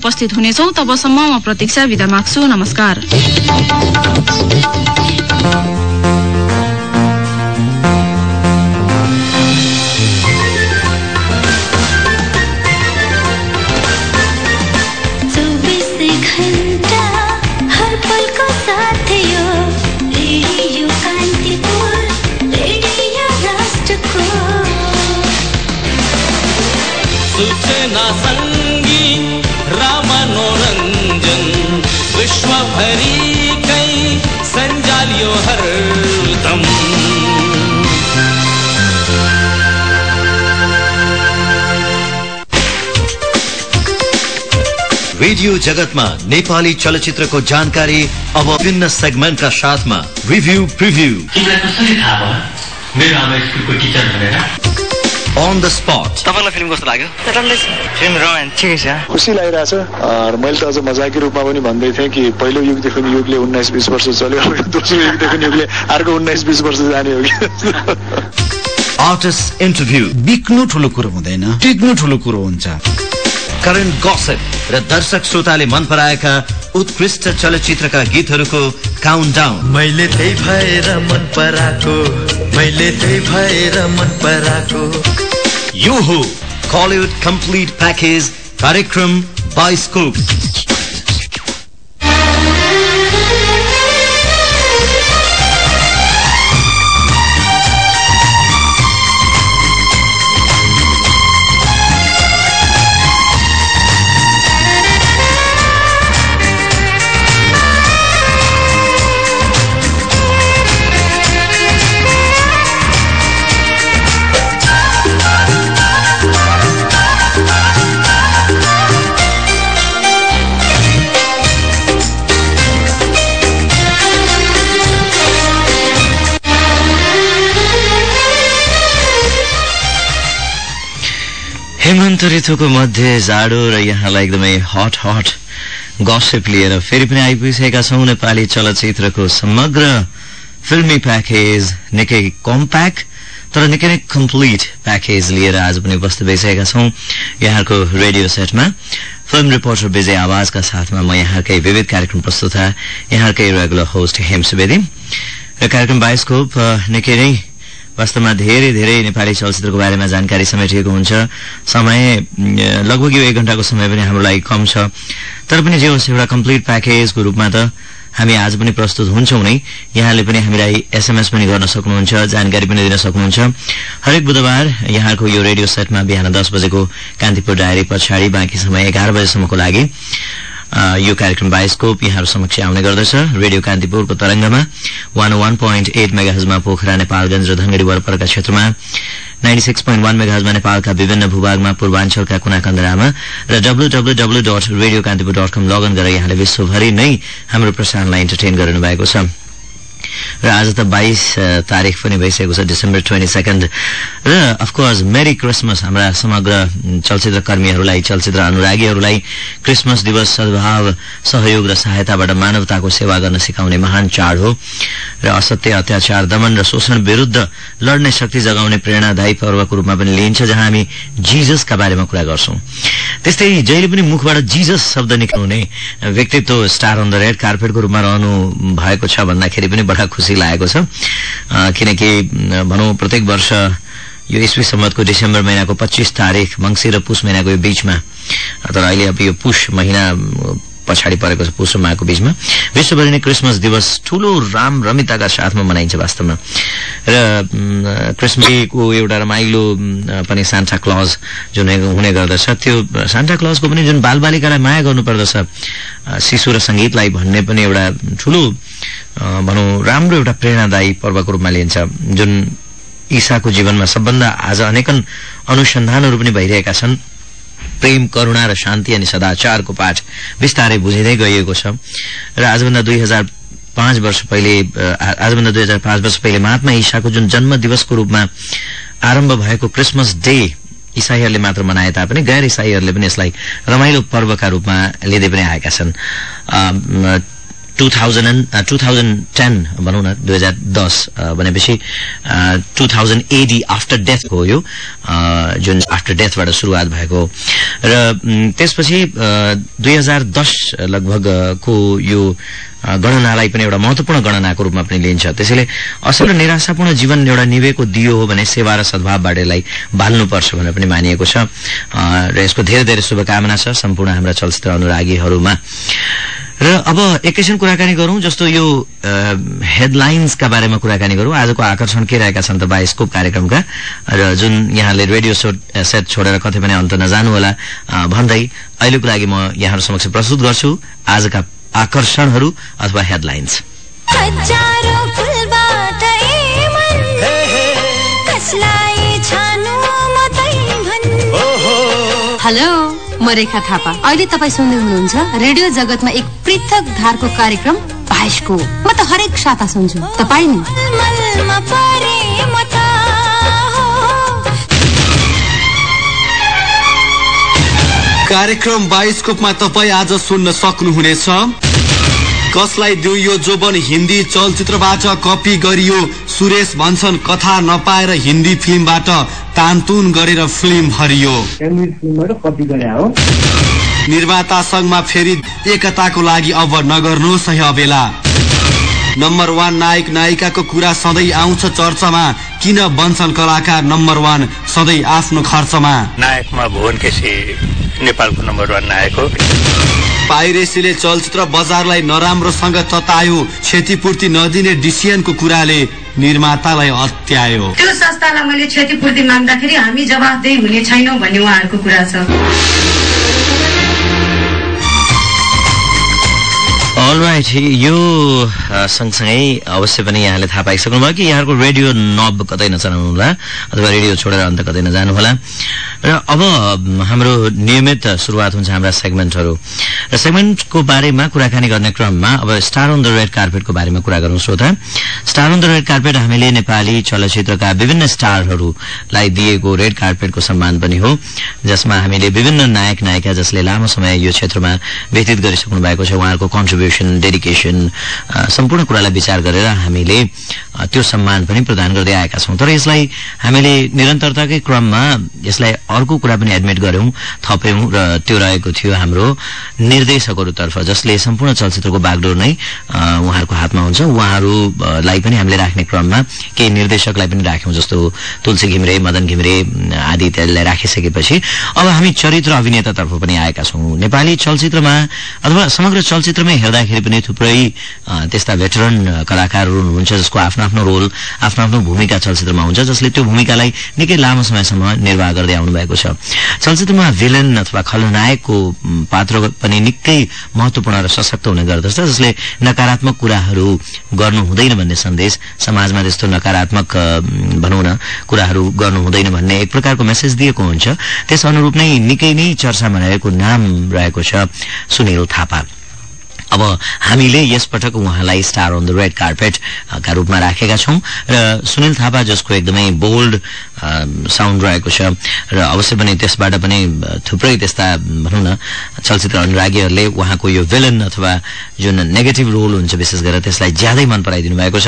उपस्थित हुनेछौ तबसम्म म प्रतीक्षा विदा माग्छु नमस्कार रेडियो जगतमा नेपाली चलचित्रको जानकारी अब विभिन्न सेगमेन्टका साथमा। Review preview on the spot तपाईँलाई फिल्म कस्तो लाग्यो? फिल्म ठिकै छ। खुसी लागिरहेछ र मैले त अझ मजाकी रूपमा पनि भन्दै थिएँ कि पहिलो युगदेखि युगले उन्नाइस बिस वर्ष चल्यो दोस्रो युगदेखि युगले अर्को उन्नाइस बिस वर्ष जाने हो कि। आर्टिस्ट इन्टरभ्यू बिक्नु ठुलो कुरो हुँदैन। टिक्नु ठुलो कुरो हुन्छ। करेन्ट गसेप र दर्शक श्रोताले मन पराएका उत्कृष्ट चलचित्रका गीतहरूको काउन्ट डाउन मैले त्यही भएर मन पराएको मैले त्यही भएर मन पराएको। यो हो कलिउड कम्प्लिट प्याकेज कार्यक्रम बाइस्कोप ऋतुको मध्य जाडो र यहाँलाई एकदमै हट हट गसेप लिएर फेरि पनि आइपुगिसकेका छौं। नेपाली चलचित्रको समग्र फिल्मी प्याकेज निकै कम्प्याक्ट तर निकै नै कम्प्लिट प्याकेज लिएर आज पनि उपस्थित भइसकेका छौं यहाँको रेडियो सेटमा फिल्म रिपोर्टर विजय आवाजका साथमा म यहाँकै विविध कार्यक्रम प्रस्तुता यहाँकै रेगुलर होस्ट हेम सुवेदी। र कार्यक्रम बाइस्कोप निकै नै वास्तवमा धेरै धेरै नेपाली चलचित्रको बारेमा जानकारी समेटिएको हुन्छ। समय लगभग यो एक घण्टाको समय पनि हाम्रो लागि कम छ। तर पनि जे होस् एउटा कम्प्लिट प्याकेजको रूपमा त हामी आज पनि प्रस्तुत हुन्छौं नै। यहाँले पनि हामीलाई एसएमएस पनि गर्न सक्नुहुन्छ जानकारी पनि दिन सक्नुहुन्छ। हरेक बुधबार यहाँको यो रेडियो सेटमा बिहान दस बजेको कान्तिपुर डायरी पछाडि बाँकी समय एघार बजेसम्मको लागि। यो कार्यक्रम बाइस्कोप यहाँहरू समक्ष आउने गर्दछ। रेडियो कान्तिपुरको तरंगमा वान वान पोइन्ट एट मेगाहजमा पोखरा नेपालगंज र धनगढ़ी वरपरका क्षेत्रमा नाइन्टी सिक्स पोइन्ट वान मेगाहजमा नेपालका विभिन्न भूभागमा पूर्वाञ्चलका कुना कन्दरामा र W W W dot radio Kantipur dot com login गरेर यहाँले विश्वभरि नै हाम्रो प्रसारणलाई इन्टरटेन गर्नु भएको छ। र आज त बाइस तारिक पनि भइसकेको छ डिसेम्बर ट्वेन्टी सेकेन्ड। र अफकोर्स मेरी क्रिसमस हाम्रा समग्र चलचित्र कर्मीहरूलाई चलचित्र अनुरागीहरूलाई। क्रिसमस दिवस सद्भाव सहयोग र सहायताबाट मानवताको सेवा गर्न सिकाउने महान चाड हो। र असत्य अत्याचार दमन र शोषण विरूद्ध लड्ने शक्ति जगाउने प्रेरणादायी पर्वको रूपमा पनि लिइन्छ जहाँ हामी जिजसका बारेमा कुरा गर्छौं। त्यस्तै जहिले पनि मुखबाट जिजस शब्द निक्लाउने व्यक्तित्व स्टार अन द रेड कार्पेटको रूपमा रहनु भएको छ भन्दाखेरि पनि बडा खुसी लागेको छ। किनकि भनौँ प्रत्येक वर्ष यो इस्वी सम्मतको डिसेम्बर महिनाको पच्चिस तारिक मंगिर र पुष महिनाको यो बीचमा तर अहिले अब यो पुष महिना पछाडि परेको छ र माघको बीचमा। विश्वभरि नै क्रिसमस दिवस ठूलो राम रमिताका साथमा मनाइन्छ वास्तवमा। र क्रिसमसको एउटा रमाइलो पनि सान्टा क्लज जुन हुने गर्दछ। त्यो सान्टा क्लजको पनि जुन बालबालिकालाई माया गर्नुपर्दछ शिशु र संगीतलाई भन्ने पनि एउटा ठूलो भनौँ राम्रो एउटा प्रेरणादायी पर्वको रूपमा लिइन्छ। जुन ईसाको जीवनमा सबभन्दा आज अनेकन अनुसन्धानहरू पनि भइरहेका छन्। प्रेम करूणा र शान्ति अनि सदाचारको पाठ विस्तारै बुझिँदै गइएको छ। र आजभन्दा दुई हजार पाँच वर्ष पहिले आजभन्दा दुई हजार पाँच वर्ष पहिले महात्मा ईसाको जुन जन्म दिवसको रूपमा आरम्भ भएको क्रिसमस डे इसाईहरूले मात्र मनाए तापनि गैर इसाईहरूले पनि यसलाई रमाइलो पर्वका रूपमा लिँदै पनि आएका छन्। Two thousand two thousand ten भनौँ न दुई हजार दस भनेपछि two thousand AD after death हो यो अ, जुन आफ्टर डेथबाट सुरुवात भएको। र म, त्यसपछि दुई हजार दस लगभगको यो गणनालाई पनि एउटा महत्वपूर्ण गणनाको रूपमा पनि लिइन्छ। त्यसैले असल र निराशापूर्ण जीवन एउटा निवेको दियो हो भने सेवा र सद्भावबाट यसलाई बाल्नुपर्छ भनेर पनि मानिएको छ। र यसको धेरै धेरै शुभकामना छ सम्पूर्ण हाम्रा चलचित्र अनुरागीहरूमा। र अब एकैछिन कुराकानी गरौं जस्तो यो हेडलाइन्सका बारेमा कुराकानी गरौं। आजको आकर्षण के रहेका छन् त बाइस्कोप कार्यक्रमका? र जुन यहाँले रेडियो सो सेट छोडेर कतै पनि अन्त नजानुहोला भन्दै अहिलेको लागि म यहाँहरू समक्ष प्रस्तुत गर्छु। आजका आकर्षणहरू अथवा हेडलाइन्स हेलो। म रेखा थापा। अहिले तपाईँ सुन्दै हुनुहुन्छ रेडियो जगतमा एक पृथक धारको कार्यक्रम भाइसको म त हरेक साता सुन्छु। तपाईँ नि। कार्यक्रम बाइस्कोपमा तपाईँ आज सुन्न सक्नुहुनेछ। कसलाई दिउ यो जोबन हिन्दी चलचित्रबाट कपी गरियो? सुरेश भन्छन् कथा नपाएर हिन्दी फिल्मबाट तानतुन गरेर फिल्म भरियो निर्माता संघमा फेरि एकताको लागि अब नगर्नुहोस् है अबेला। नम्बर वान नायक नायिकाको कुरा सधैँ आउँछ चर्चामा किन बन्छन् कलाकार नम्बर वान सधैँ आफ्नो खर्चमा? नायकमा भुवन केसी नेपालको नम्बर वान नायक हो। पाइरेसीले चलचित्र बजारलाई नराम्रोसँग ततायो। क्षतिपूर्ति नदिने डिसिएनको कुराले निर्मातालाई अत्यायो। त्यो संस्थालाई मैले क्षतिपूर्ति माग्दाखेरि हामी जवाफदेही हुने छैनौँ भन्ने उहाँहरूको कुरा छ। अलराइट यो अ, सँगसँगै अवश्य पनि यहाँले थाहा पाइसक्नुभयो कि यहाँको रेडियो नब कतै नचलाउनुहोला अथवा रेडियो छोडेर अन्त कतै नजानुहोला। र अब हाम्रो नियमित सुरुवात हुन्छ हाम्रा सेगमेन्टहरू र सेगमेन्टको बारेमा कुराकानी गर्ने क्रममा अब स्टार अन द रेड कार्पेटको बारेमा कुरा गरौँ श्रोता। Star on the red carpet हामीले नेपाली चलचित्रका विभिन्न स्टारहरूलाई दिएको रेड कार्पेटको सम्मान पनि हो जसमा हामीले विभिन्न नायक नायिका जसले लामो समय यो क्षेत्रमा व्यतीत गरिसक्नु भएको छ उहाँहरूको कन्ट्रिब्युसन डेडिकेसन अ, सम्पूर्ण कुरालाई विचार गरेर हामीले त्यो सम्मान पनि प्रदान गर्दै आएका छौं। तर यसलाई हामीले निरन्तरताकै क्रममा यसलाई अर्को कुरा पनि एडमिट गर्यौं थप्यौं र त्यो रहेको थियो हाम्रो निर्देशकहरूतर्फ जसले सम्पूर्ण चलचित्रको बागडोर नै उहाँहरूको हातमा हुन्छ। उहाँहरूलाई पनि हामीले राख्ने क्रममा केही निर्देशकलाई पनि राख्यौं जस्तो तुलसी घिमिरे मदन घिमिरे आदि इत्यादिलाई राखिसकेपछि। अब हामी चरित्र अभिनेतातर्फ पनि आएका छौं। नेपाली चलचित्रमा अथवा समग्र चलचित्रमै हेर्दाखेरि पनि थुप्रै त्यस्ता भेटरन कलाकारहरू हुनुहुन्छ जसको आफ्नो आफ्नो रोल आफ्नो आफ्नो भूमिका चलचित्रमा हुन्छ जसले त्यो भूमिकालाई निकै लामो समयसम्म निर्वाह गर्दै आउनु भएको छ। चलचित्रमा भिलन अथवा खलनायकको पात्र पनि निकै महत्वपूर्ण र सशक्त हुने गर्दछ जसले नकारात्मक कुराहरू गर्नु हुँदैन भन्ने सन्देश समाजमा त्यस्तो नकारात्मक भनौँ न कुराहरू गर्नु हुँदैन भन्ने एक प्रकारको मेसेज दिएको हुन्छ। त्यस अनुरूप नै निकै नै चर्चामा रहेको नाम रहेको छ सुनिल थापा। अब हामीले यसपटक उहाँलाई star on the red carpet a, का रूपमा राखेका छौं। र सुनिल थापा जसको एकदमै बोल्ड साउन्ड रहेको छ। र अवश्य पनि त्यसबाट पनि थुप्रै त्यस्ता भनौँ न चलचित्र अनुरागीहरूले उहाँको यो विलन अथवा जुन नेगेटिभ रोल हुन्छ विशेष गरेर त्यसलाई ज्यादै मन पराइदिनु भएको छ।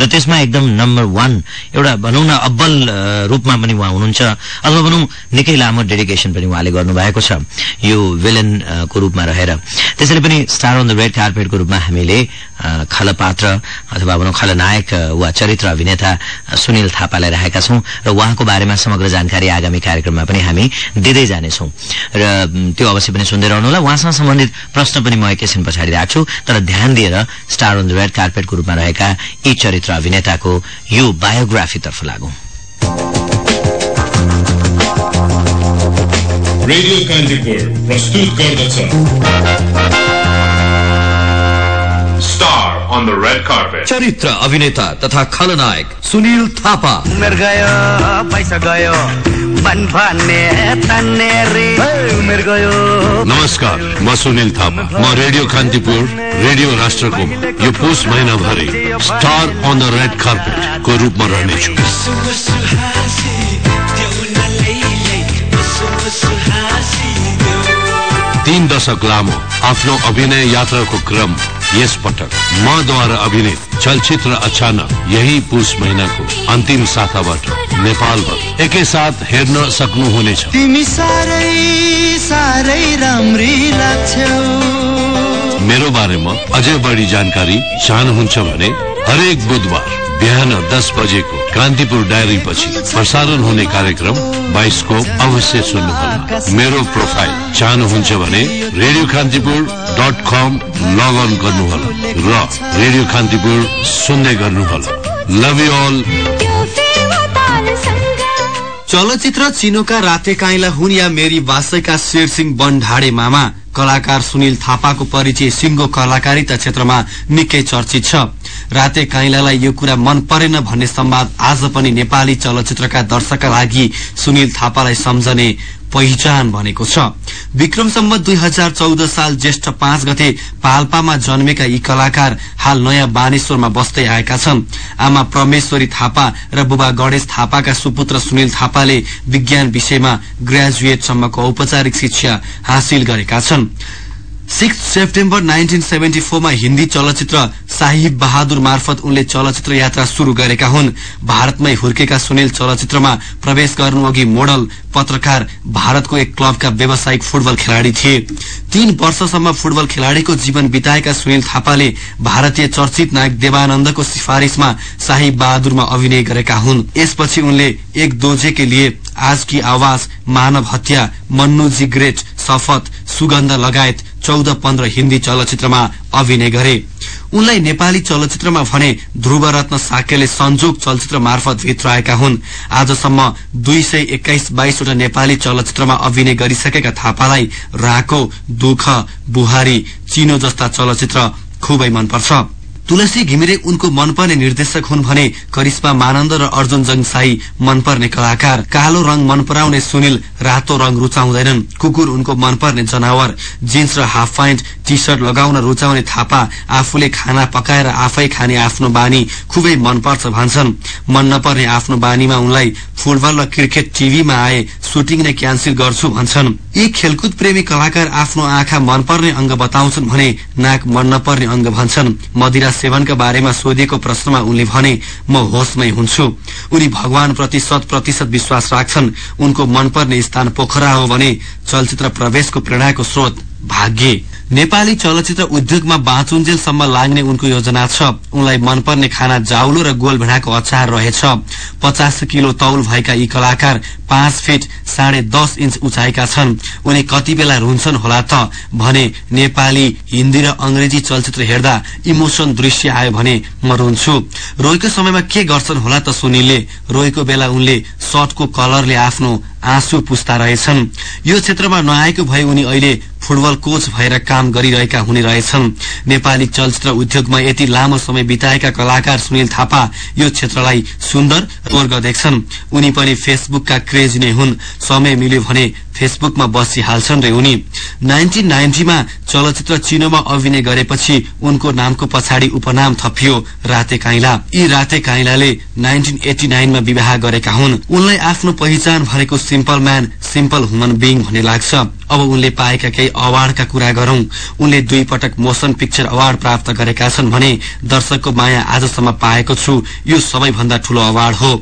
र त्यसमा एकदम नम्बर वान एउटा भनौँ न अब्बल रूपमा पनि उहाँ हुनुहुन्छ। अथवा भनौँ निकै लामो डेडिकेसन पनि उहाँले गर्नुभएको छ यो विलन अ, को रूपमा रहेर। त्यसैले पनि स्टार अन द रेड कार्पेटको रूपमा हामीले खलपात्र अथवा भनौँ खलनायक वा चरित्र अभिनेता सुनिल थापालाई राखेका छौं र उहाँको बारेमा समग्र जानकारी आगामी कार्यक्रममा पनि हामी दिँदै जानेछौं। र त्यो अवश्य पनि सुन्दै रहनुहोला। उहाँसँग सम्बन्धित प्रश्न पनि म एकैछिन पछाडि राख्छु तर ध्यान दिएर स्टार अन द रेड कार्पेटको रूपमा रहेका यी चरित्र अभिनेताको यो बायोग्राफीतर्फ लागौं। रेडियो कान्तिपुर प्रस्तुत गर्दछ। Star on the red carpet चरित्र अभिनेता तथा खलनायक सुनिल थापा उमेर गयो पैसा गयो मन भन्ने तन्ने रे उमेर गयो नमस्कार म सुनिल थापा म रेडियो कान्तिपुर रेडियो राष्ट्रको यो पुस महिनाभरि star on the red carpet को रूपमा रहनेछु तीन दशक लामो आफ्नो अभिनय यात्राको क्रम यस पटक मद्वारा अभिनीत चलचित्र अचानक यही पुष महिनाको अन्तिम साताबाट नेपालमा एकैसाथ हेर्न सक्नुहुनेछ। तिमी साह्रै साह्रै राम्री लाग्छौ। मेरो बारेमा अझै बढी जानकारी चाहनुहुन्छ भने हरेक बुधबार बिहान दस बजेको कान्तिपुर डायरी पछि प्रसारण हुने कार्यक्रम बाइस्कोप अवश्य सुन्नुहोला। मेरो प्रोफाइल चाहनुहुन्छ भने radio Kantipur dot com login गर्नुहोला र रेडियो कान्तिपुर सुन्दै गर्नुहोला। लभ यु अल चलचित्र चिनोका राते काइला हुन् या मेरी वासैका शेर सिंह बनढाडे मामा कलाकार सुनिल थापाको परिचय सिंगो कलाकारिता क्षेत्रमा निकै चर्चित छ। राते काइलालाई यो कुरा मन परेन भन्ने संवाद आज पनि नेपाली चलचित्रका दर्शकका लागि सुनिल थापालाई सम्झने पहिचान बनेको छ। विक्रमसम्म दुई हजार चौध साल ज्येष्ठ पाँच गते पाल्पामा जन्मेका यी कलाकार हाल नयाँ बानेश्वरमा बस्दै आएका छन्। आमा प्रमेश्वरी थापा र बुबा गणेश थापाका सुपुत्र सुनिल थापाले विज्ञान विषयमा ग्रेजुएटसम्मको औपचारिक शिक्षा हासिल गरेका छन्। सिक्स सेप्टेम्बर नाइन्टिन सेभेन्टी फोरमा हिन्दी चलचित्र साहिब बहादुर मार्फत उनले चलचित्र यात्रा शुरू गरेका हुन्। भारतमै हुर्केका सुनिल चलचित्रमा प्रवेश गर्नु अघि मोडल पत्रकार भारतको एक क्लबका व्यावसायिक फुटबल खेलाड़ी थिए। तीन वर्षसम्म फुटबल खेलाड़ीको जीवन बिताएका सुनिल थापाले भारतीय चर्चित नायक देवानन्दको सिफारिशमा साहिब बहादुरमा अभिनय गरेका हुन्। यसपछि उनले एक दोजे के लिए आज की आवाज मानव हत्या मन्नु जी ग्रेट शपथ सुगन्ध लगायत चौध पन्ध्र हिन्दी चलचित्रमा अभिनय गरे। उनलाई नेपाली चलचित्रमा भने ध्रुव रत्न साक्यले संजोग चलचित्र मार्फत भित्राएका हुन्। आजसम्म दुई सय एक्काइस बाइसवटा नेपाली चलचित्रमा अभिनय गरिसकेका थापालाई राको दुख बुहारी चिनो जस्ता चलचित्र खुबै मनपर्छ। तुलसी घिमिरे उनको मनपर्ने निर्देशक हुन् भने करिश्मा मानन्द र अर्जुन जङसाई मनपर्ने कलाकार। कालो रंग मन पराउने सुनिल रातो रंग रुचाउँदैनन्। कुकुर उनको मनपर्ने जनावर जिन्स र हाफ प्यान्ट टी शर्ट लगाउन रुचाउने थापा आफूले खाना पकाएर आफै खाने आफ्नो बानी खुबै मनपर्छ भन्छन्। मन नपर्ने आफ्नो बानीमा उनलाई फुटबल र क्रिकेट टीभीमा आए सुटिङ नै क्यान्सल गर्छु भन्छन्। यी खेलकुद प्रेमी कलाकार आफ्नो आँखा मनपर्ने अंग बताउँछन् भने नाक मन नपर्ने अंग भन्छन्। मदिरा सेवनका बारेमा सोधिएको प्रश्नमा उनले भने म होसमै हुन्छु। उनी भगवान प्रति शत प्रतिशत विश्वास राख्छन्। उनको मनपर्ने स्थान पोखरा हो भने चलचित्र प्रवेशको प्रेरणाको स्रोत भाग्य। नेपाली चलचित्र उद्योगमा बाँचुन्जेलसम्म लाग्ने उनको योजना छ। उनलाई मनपर्ने खाना जाउलो र गोल भेडाको अचार रहेछ। पचास किलो तौल भएका यी कलाकार पाँच फिट साढे दस इंच उचाइका छन्। उनी कति बेला रुन्छन् होला त? भने नेपाली हिन्दी र अंग्रेजी चलचित्र हेर्दा इमोसन दृश्य आयो भने म रुन्छु। रोएको समयमा के गर्छन् होला त सुनिलले? रोएको बेला उनले सर्टको कलरले आफ्नो आँसु पुस्ता रहेछन्। यो क्षेत्रमा नआएको भए उनी अहिले फुटबल कोच भएर काम गरिरहेका हुने रहेछन्। नेपाली चलचित्र उद्योगमा यति लामो समय बिताएका कलाकार सुनिल थापा यो क्षेत्रलाई सुन्दर स्वर्ग देख्छन्। उनी पनि फेसबुकका क्रेज नै हुन्। समय मिल्यो भने फेसबुकमा बसिहाल्छन् रे उनी नाइन्टिन नाइन्टीमा चलचित्र चिनोमा अभिनय गरेपछि उनको नामको पछाडि उपनाम थपियो राते काइला। यी राते काइलाले नाइन्टिन एटी नाइनमा विवाह गरेका हुन्। उनलाई आफ्नो पहिचान भनेको simple man simple human being भन्ने लाग्छ। अब उनले पाएका केही अवार्डका कुरा गरौं। उनले दुई पटक मोशन पिक्चर अवार्ड प्राप्त गरेका छन् भने दर्शकको माया आजसम्म पाएको छु। यो सबैभन्दा ठूलो अवार्ड हो।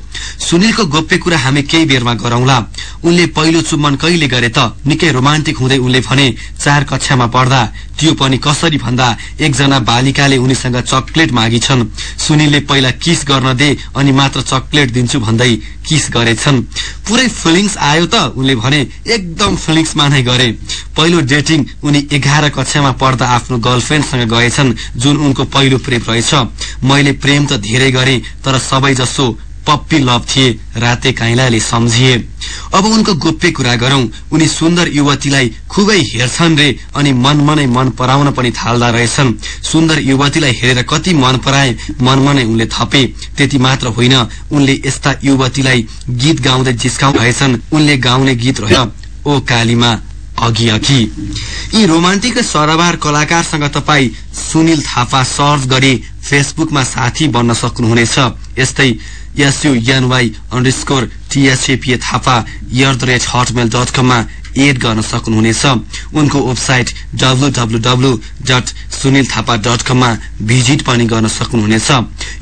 सुनिलको गोप्य कुरा हामी केही बेरमा गरौंला। उनले पहिलो चुम्बन कहिले गरे त निकै रोमान्टिक हुँदै उनले भने चार कक्षामा पढ्दा त्यो पनि कसरी भन्दा एकजना बालिकाले उनीसँग चकलेट मागी छन् सुनिलले पहिला किस गर्न दे अनि मात्र चकलेट दिन्छु भन्दै किस गरेछन्। पुरै फिलिङ्स आयो त उनले भने एकदम फिलिङ्समा नै गरे। पहिलो डेटिङ उनी एघार कक्षामा पढ्दा आफ्नो गर्लफ्रेण्डसँग गएछन् जुन उनको पहिलो प्रेम रहेछ। मैले प्रेम त धेरै गरे तर सबै जसो पप्पी थिए राते काइलाले सम्झिए। अब उनको गोप्य कुरा गरौं उनी सुन्दर युवतीलाई खुबै हेर्छन् रे अनि मनमनै मन पराउन पनि थाल्दा रहेछन्। सुन्दर युवतीलाई हेरेर कति मन पराए मनमनै उनले थपे। त्यति मात्र होइन उनले यस्ता युवतीलाई गीत गाउँदै जिस्काउ भएछन्। उनले गाउने गीत रह्यो ओ कालीमा अघि अघि। यी रोमान्टिक सरबार कलाकारसँग तपाई सुनिल थापा सर्च गरी फेसबुकमा साथी बन्न सक्नुहुनेछ। यस्तै एसयुएनवाई अन्डरस्कोर टिएसएपिए एड गर्न सक्नुहुनेछ। उनको website W W W dot Sunil Thapa dot कममा भिजिट पनि गर्न सक्नुहुनेछ।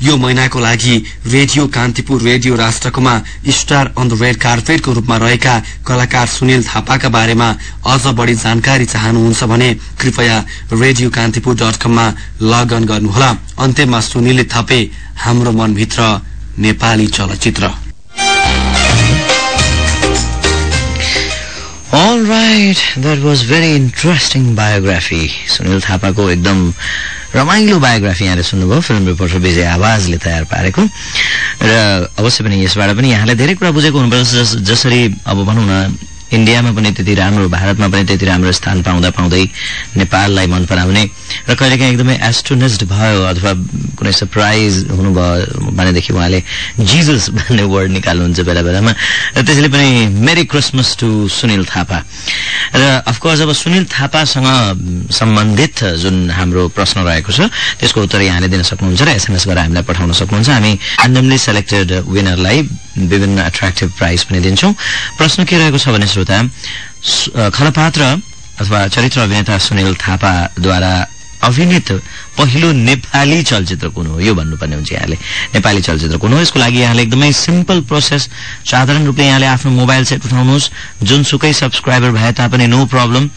यो महिनाको लागि रेडियो कान्तिपुर रेडियो राष्ट्रकोमा स्टार अन द रेड कार्पेटको रूपमा रहेका कलाकार सुनिल थापाका बारेमा अझ बढ़ी जानकारी चाहनुहुन्छ भने कृपया रेडियो कान्तिपुर डट कममा लगअन गर्नुहोला। अन्त्यमा सुनिलले थपे हाम्रो मनभित्र नेपाली चलचित्र। All right, that was very interesting biography. Sunil थापाको एकदम रमाइलो बायोग्राफी यहाँले सुन्नुभयो। फिल्म रिपोर्टर विजय आवाजले तयार पारेको। र अवश्य पनि यसबाट पनि यहाँले धेरै कुरा बुझेको हुनुपर्छ। जस- जसरी अब भनौँ न इन्डियामा पनि त्यति राम्रो भारतमा पनि त्यति राम्रो स्थान पाउँदा पाउँदै नेपाललाई मन पराउने र कहिलेकाहीँ एकदमै एस्टोनिस्ड भयो अथवा कुनै सरप्राइज हुनुभयो भनेदेखि उहाँले जिजस भन्ने वर्ड निकाल्नुहुन्छ बेला बेलामा र त्यसैले पनि merry Christmas to Sunil Thapa र अफकोर्स अब सुनिल थापासँग सम्बन्धित जुन हाम्रो प्रश्न रहेको छ त्यसको उत्तर यहाँले दिन सक्नुहुन्छ र एसएमएस गरेर हामीलाई पठाउन सक्नुहुन्छ। हामी ऱ्यान्डमली सेलेक्टेड विनरलाई विभिन्न एट्र्याक्टिभ प्राइज पनि दिन्छौं। प्रश्न के रहेको छ भने श्रोता खलपात्र अथवा चरित्र अभिनेता सुनिल थापाद्वारा अभिनीत पहिलो नेपाली चलचित्र कुन हो? यो भन्नुपर्ने हुन्छ यहाँले। नेपाली चलचित्र कुन हो? यसको लागि यहाँले एकदमै सिम्पल प्रोसेस साधारण रूपले यहाँले आफ्नो मोबाइल सेट उठाउनुहोस्। जुनसुकै सब्सक्राइबर भए तापनि नो प्रब्लम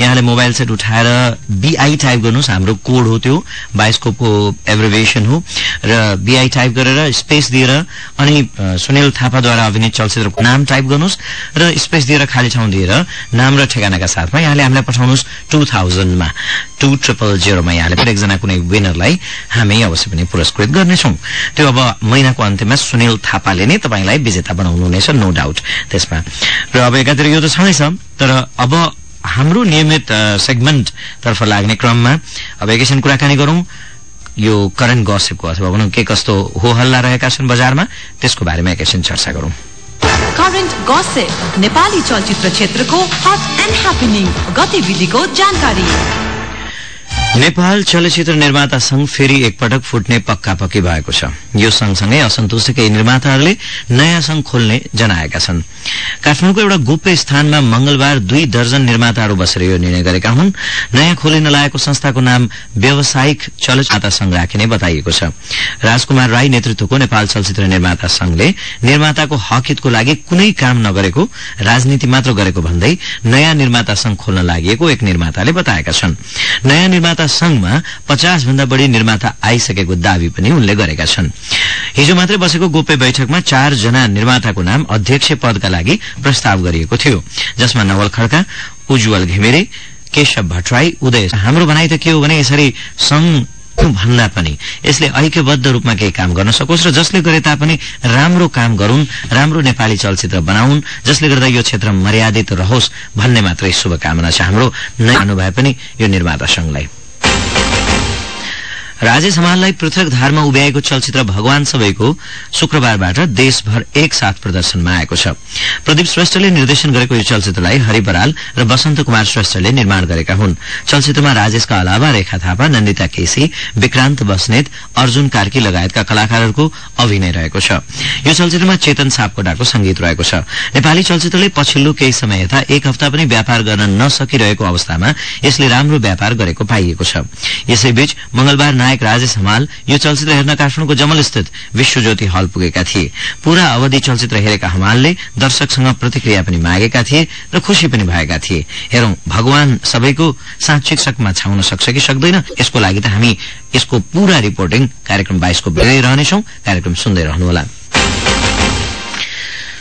यहाँले मोबाइल सेट उठाएर बीआई टाइप गर्नुहोस्। हाम्रो कोड हो त्यो। बाइस्कोपको एब्रिभिएसन हो। र बीआई टाइप गरेर स्पेस दिएर अनि सुनिल थापाद्वारा अभिनीत चलचित्रको नाम टाइप गर्नुहोस्। र स्पेस दिएर खाली ठाउँ दिएर नाम र ठेगानाका साथमा यहाँले हामीलाई पठाउनुहोस् टू थाउजन्डमा टू ट्रिपल जेरोमा यहाँले पनि एकजना कुनै विनरलाई हामी अवश्य पनि पुरस्कृत गर्नेछौँ। त्यो अब महिनाको अन्त्यमा सुनिल थापाले नै तपाईँलाई विजेता बनाउनुहुनेछ नो डाउट त्यसमा र अब एकातिर यो त छँदैछ तर अब हाम्रो नियमित सेगमेन्ट तर्फ लाग्ने क्रममा अब एकैछिन कुराकानी गरौं। यो करेन्ट गसेपको अथवा भनौँ के कस्तो हो हल्ला रहेका छन् बजारमा त्यसको बारेमा एकैछिन चर्चा गरौं। करेन्ट गसेप नेपाली चलचित्र क्षेत्रको हट एन्ड ह्यापनिङ गतिविधिको जानकारी। नेपाल चलचित्र निर्माता संघ फेरि एकपटक फुट्ने पक्का पक्की भएको छ। यो सँगसँगै असन्तुष्ट केही निर्माताहरूले नयाँ संघ खोल्ने जनाएका छन्। काठमाडौँको एउटा गोप्य स्थानमा मंगलबार दुई दर्जन निर्माताहरू बसेर यो निर्णय गरेका हुन्। नयाँ खोलिन लागेको संस्थाको नाम व्यावसायिक चलचित्र संघ राखिने बताइएको छ। राजकुमार राई नेतृत्वको नेपाल चलचित्र निर्माता संघले निर्माताको हक हितको लागि कुनै काम नगरेको राजनीति मात्र गरेको भन्दै नयाँ निर्माता संघ खोल्न लागि एक निर्माताले बताएका छन्। नयाँ संघमा पचास भन्दा बढ़ी निर्माता आइसकेको दावी पनि उनले गरेका छन्। हिजो मात्रै बसेको गोप्य बैठकमा चार जना निर्माताको नाम अध्यक्ष पदका लागि प्रस्ताव गरिएको थियो जसमा नवल खड्का उज्जवल घिमिरे केशव भट्टराई उदय हाम्रो भनाइ त के हो भने यसरी संघ भन्दा पनि यसले ऐक्यबद्ध रूपमा केही काम गर्न सकोस् र जसले गरे तापनि राम्रो काम गरून् राम्रो नेपाली चलचित्र बनाउन् जसले गर्दा यो क्षेत्र मर्यादित रहोस् भन्ने मात्रै शुभकामना छ हाम्रो। नै भए पनि यो निर्माता संघलाई राजेश हमाललाई पृथक धारमा उभ्याएको चलचित्र भगवान सबैको शुक्रबारबाट देशभर एक साथ प्रदर्शनमा आएको छ। प्रदीप श्रेष्ठले निर्देशन गरेको यो चलचित्रलाई हरि बराल र वसन्त कुमार श्रेष्ठले निर्माण गरेका हुन्। चलचित्रमा राजेशका अलावा रेखा थापा नन्दिता केसी विक्रान्त बस्नेत अर्जुन कार्की लगायतका कलाकारहरूको अभिनय रहेको छ। यो चलचित्रमा चेतन सापकोटाको संगीत रहेको छ। नेपाली चलचित्रले पछिल्लो केही समय यता एक हप्ता पनि व्यापार गर्न नसकिरहेको अवस्थामा यसले राम्रो व्यापार गरेको पाइएको छ। यसैबीच मंगलबार नायक राजेश हमाल यो चलचित्र हेर्न काठमाडौँको जमल स्थित विश्वज्योति हल पुगेका थिए। पूरा अवधि चलचित्र हेरेका हमालले दर्शकसँग प्रतिक्रिया पनि मागेका थिए र खुशी पनि भएका थिए। हेरौं भगवान सबैको साँच्चिक सकमा छाउन सक्छ कि सक्दैन यसको लागि त हामी यसको पूरा रिपोर्टिङ कार्यक्रम बाइसको बेरै रहनेछौ। कार्यक्रम सुन्दै रहनुहोला।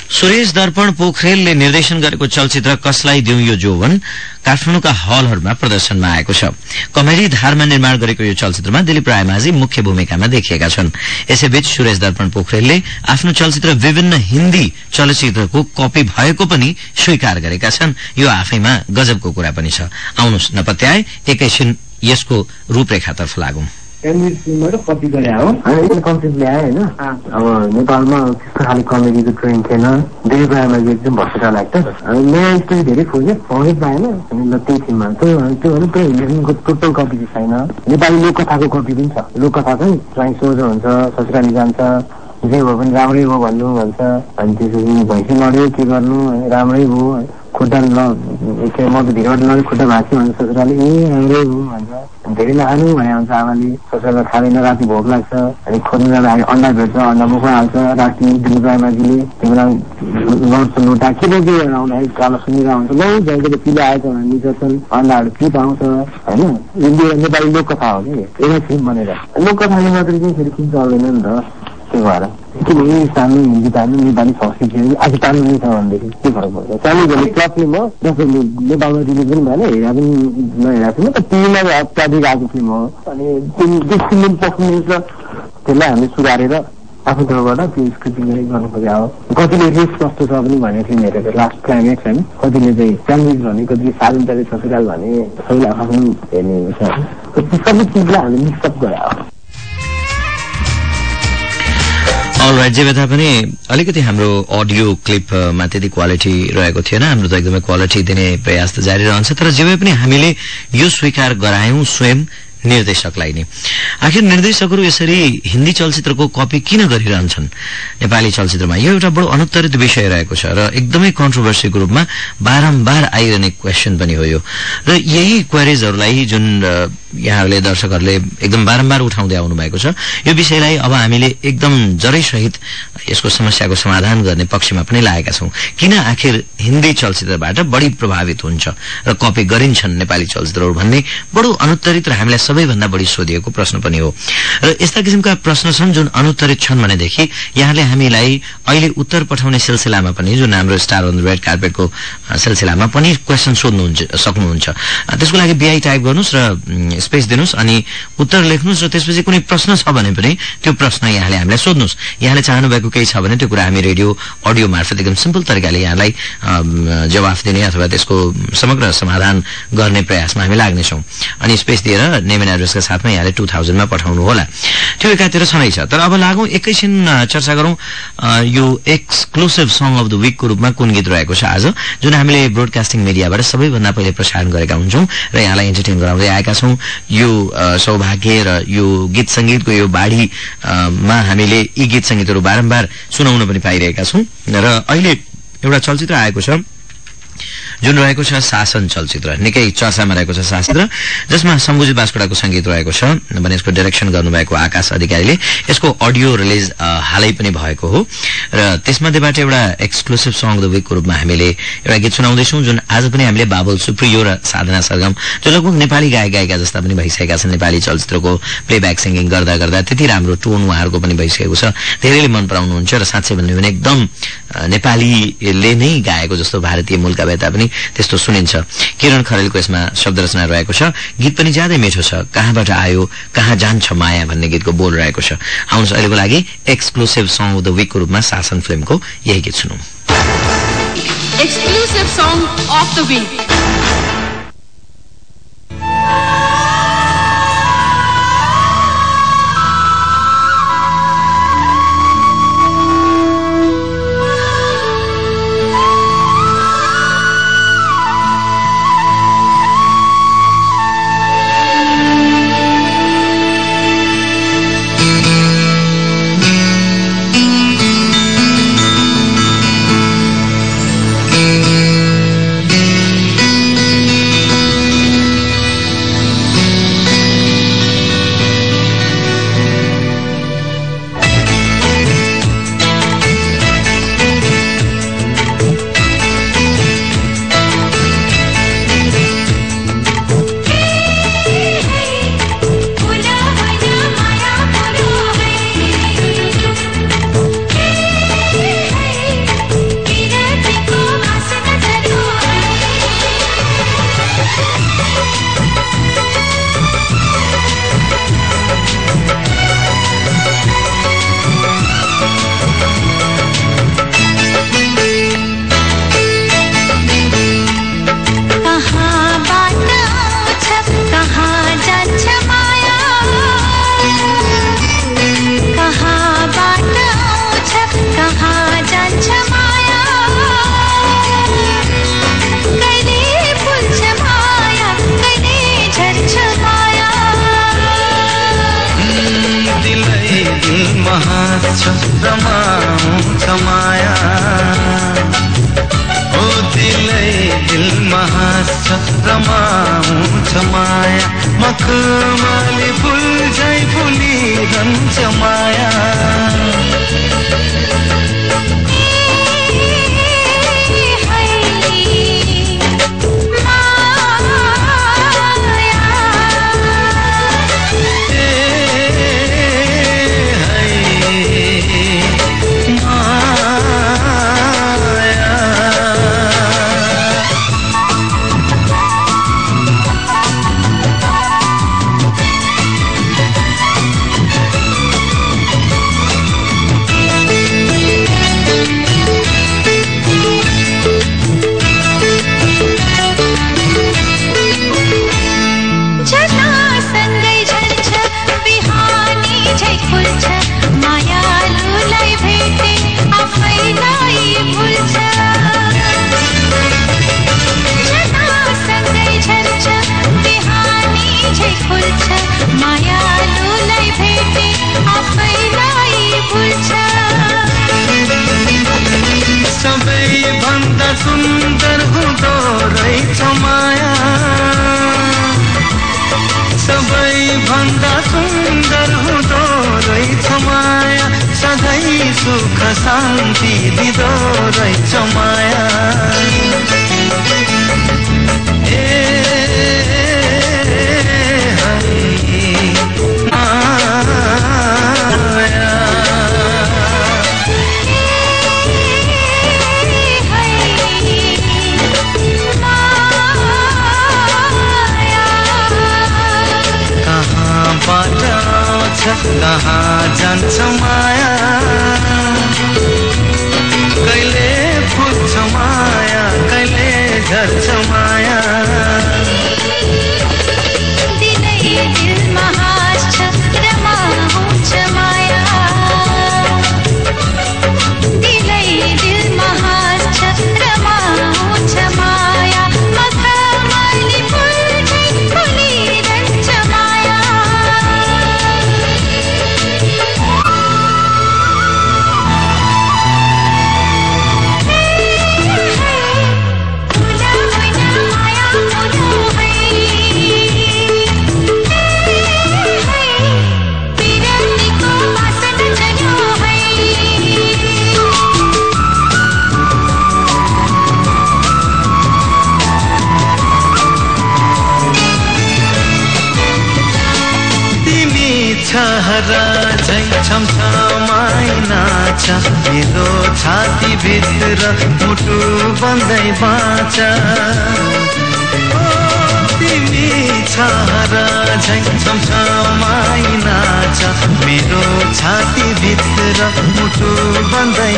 सुरेश दर्पण पोखरेलले निर्देशन गरेको चलचित्र कसलाई दिउँ यो जोवन काठमाडौँका हलहरूमा प्रदर्शनमा आएको छ। कमेडी धारमा निर्माण गरेको यो चलचित्रमा दिलीप रायमाझी मुख्य भूमिकामा देखिएका छन्। यसैबीच सुरेश दर्पण पोखरेलले आफ्नो चलचित्र विभिन्न हिन्दी चलचित्रको कपी भएको पनि स्वीकार गरेका छन्। यो आफैमा गजबको कुरा पनि छ। आउनुहोस् नपत्याए एकैछिन यसको रूपरेखातर्फ फिल्मबाट कपी गरे हो। होइन ल्यायो होइन। अब नेपालमा त्यस्तो खाले कमेडीको ट्रेन्ड थिएन। धेरै प्रायमा एकदम एक्टर अनि नयाँ स्टोरी धेरै खोज्यो। पाउनै पाएन। ल त्यही फिल्ममा त्यो त्यो भने पुरै हिन्दी टोटल कपी चाहिँ छैन। नेपाली लोककथाको कपी पनि छ। लोककथा चाहिँ फ्लाइङ सोल्जर हुन्छ ससुराली जान्छ। जे भए पनि राम्रै हो भन्नु भन्छ। अनि त्यसपछि भैँसी लड्यो के गर्नु? राम्रै हो। खुट्टा न के म त भित्रबाट लड्यो खुट्टा भाँच्यो भन्छ ससुराले ए राम्रै हो भन्छ धेरै नखानु भने हुन्छ आमाले। ससुरालाई खाँदैन राति भोक लाग्छ। अनि खोज्नु जाँदाखेरि अन्डा भेट्छ अन्डा मुख हाल्छ। राति दिनु मान्छेले तिमीलाई लड्छ लोटा। के बोके आउँदाखेरि कालो सुनेर हुन्छ। लौ जाइकन पिलो आएछ भने निचोछन् अन्डाहरू के पाउँछ? होइन? नेपाली लोककथा हो कि? एउटा फिल्म भनेर लोककथाले मात्रै चाहिँ फेरि फिल्म चल्दैन नि त? त्यो भएर किनभने तान्नु हिन्दी तान्नु नेपाली संस्कृति आज तान्नु नै छ भनेदेखि के फरक पर्छ चालु भने क्लबले म जसरी नेपालमा रिलिज पनि भएन हेरेर पनि नहेरेको थिएन त टिभीमा अत्याधिक आएको फिल्म हो अनि त्यो फिल्म पर्फर्मेन्स र त्यसलाई हामीले सुधारेर आफ्नो तर्फबाट त्यो स्क्रिप्टिङ गर्नु खोजेको हो कतिले रेस कस्तो छ पनि भनेको फिल्म हेरेको लास्ट क्लाइमेक्स होइन कतिले चाहिँ स्यान्डविच भने कतिले साधुनताले ससुराल भने सबैले आफ्नो हेर्ने छ सबै चिजलाई हामीले मिक्सअप गरे अलराइट जे तापनि अलिकति हाम्रो अडियो क्लिपमा त्यति क्वालिटी रहेको थिएन। हाम्रो त एकदमै क्वालिटी दिने प्रयास त जारी रहन्छ। तर जे भए पनि हामीले यो स्वीकार गरायौं स्वयं निर्देशकलाई नै। आखिर निर्देशकहरू यसरी हिन्दी चलचित्रको कपी किन गरिरहन्छन्? नेपाली चलचित्रमा यो एउटा बडो अनुत्तरित विषय रहेको छ र एकदमै कन्ट्रोभर्सीको रूपमा बारम्बार आइरहने क्वेसन पनि हो यो। र यही क्वेरिजहरूलाई जुन यहाँहरूले दर्शकहरूले एकदम बारम्बार उठाउँदै आउनु भएको छ। यो विषयलाई अब हामीले एकदम जरैसहित यसको समस्याको समाधान गर्ने पक्षमा पनि लागेका छौं। किन आखिर हिन्दी चलचित्रबाट बढ़ी प्रभावित हुन्छ र कपी गरिन्छन् नेपाली चलचित्रहरू भन्ने बडो अनुत्तरित र हामीलाई सबैभन्दा बढ़ी सोधिएको प्रश्न पनि हो। र यस्ता किसिमका प्रश्न छन् जुन अनुत्तरित छन् भनेदेखि यहाँले हामीलाई अहिले उत्तर पठाउने सिलसिलामा पनि जुन हाम्रो स्टार अन रेड कार्पेटको सिलसिलामा पनि क्वेसन सोध्नुहुन्छ सक्नुहुन्छ। त्यसको लागि बिआई टाइप गर्नुहोस् र स्पेस दिनुहोस् अनि उत्तर लेख्नुहोस् र त्यसपछि कुनै प्रश्न छ भने पनि त्यो प्रश्न यहाँले हामीलाई सोध्नुहोस्। यहाँले चाहनु भएको केही छ भने त्यो कुरा हामी रेडियो अडियो मार्फत एकदम सिम्पल तरिकाले यहाँलाई जवाफ दिने अथवा त्यसको समग्र समाधान गर्ने प्रयासमा हामी लाग्नेछौँ। अनि स्पेस दिएर नेम एन्ड एड्रेसका साथमा यहाँले टू थाउजन्डमा पठाउनु होला। त्यो एकातिर छँदै छ। तर अब लागौँ एकैछिन चर्चा गरौँ। यो एक्सक्लुसिभ सङ अफ द विकको रूपमा कुन गीत रहेको छ आज जुन हामीले ब्रोडकास्टिङ मिडियाबाट सबैभन्दा पहिले प्रसारण गरेका हुन्छौँ र यहाँलाई एन्टरटेन गराउँदै आएका छौँ। यो सौभाग्य र यो गीत संगीतको यो बाढ़ीमा हामीले यी गीत संगीतहरू बारम्बार सुनाउन पनि पाइरहेका छौं। र अहिले एउटा चलचित्र आएको छ। जुन रहेको छ शासन चलचित्र निकै चर्चामा रहेको छ शास्त्र जसमा सम्बुजी बास्कोटाको संगीत रहेको छ भने यसको डाइरेक्सन गर्नुभएको आकाश अधिकारीले यसको अडियो रिलिज हालै पनि भएको हो। र त्यसमध्येबाट एउटा एक्सक्लुसिभ सङ द विकको रूपमा हामीले एउटा गीत सुनाउँदैछौँ जुन आज पनि हामीले बाबुल सुप्रियो र साधना सरगम जो लगभग नेपाली गायक गायिका जस्ता पनि भइसकेका छन् नेपाली चलचित्रको प्लेब्याक सिंगिङ गर्दा गर्दा त्यति राम्रो टोन उहाँहरूको पनि भइसकेको छ। धेरैले मन पराउनुहुन्छ र साँच्चै भन्यो भने एकदम नेपालीले नै गाएको जस्तो भारतीय मूलका भए तापनि त्यस्तो सुनिन्छ। किरण खरेलको यसमा शब्द रचना रहेको छ। गीत पनि ज्यादै मिठो छ। कहाँबाट आयो? कहाँ जान्छ माया भन्ने गीतको बोल रहेको छ। आउनुहोस् अहिलेको लागि एक्सक्लुसिभ सङ द विकको रूपमा शासन फिल्मको यही गीत सुनौ।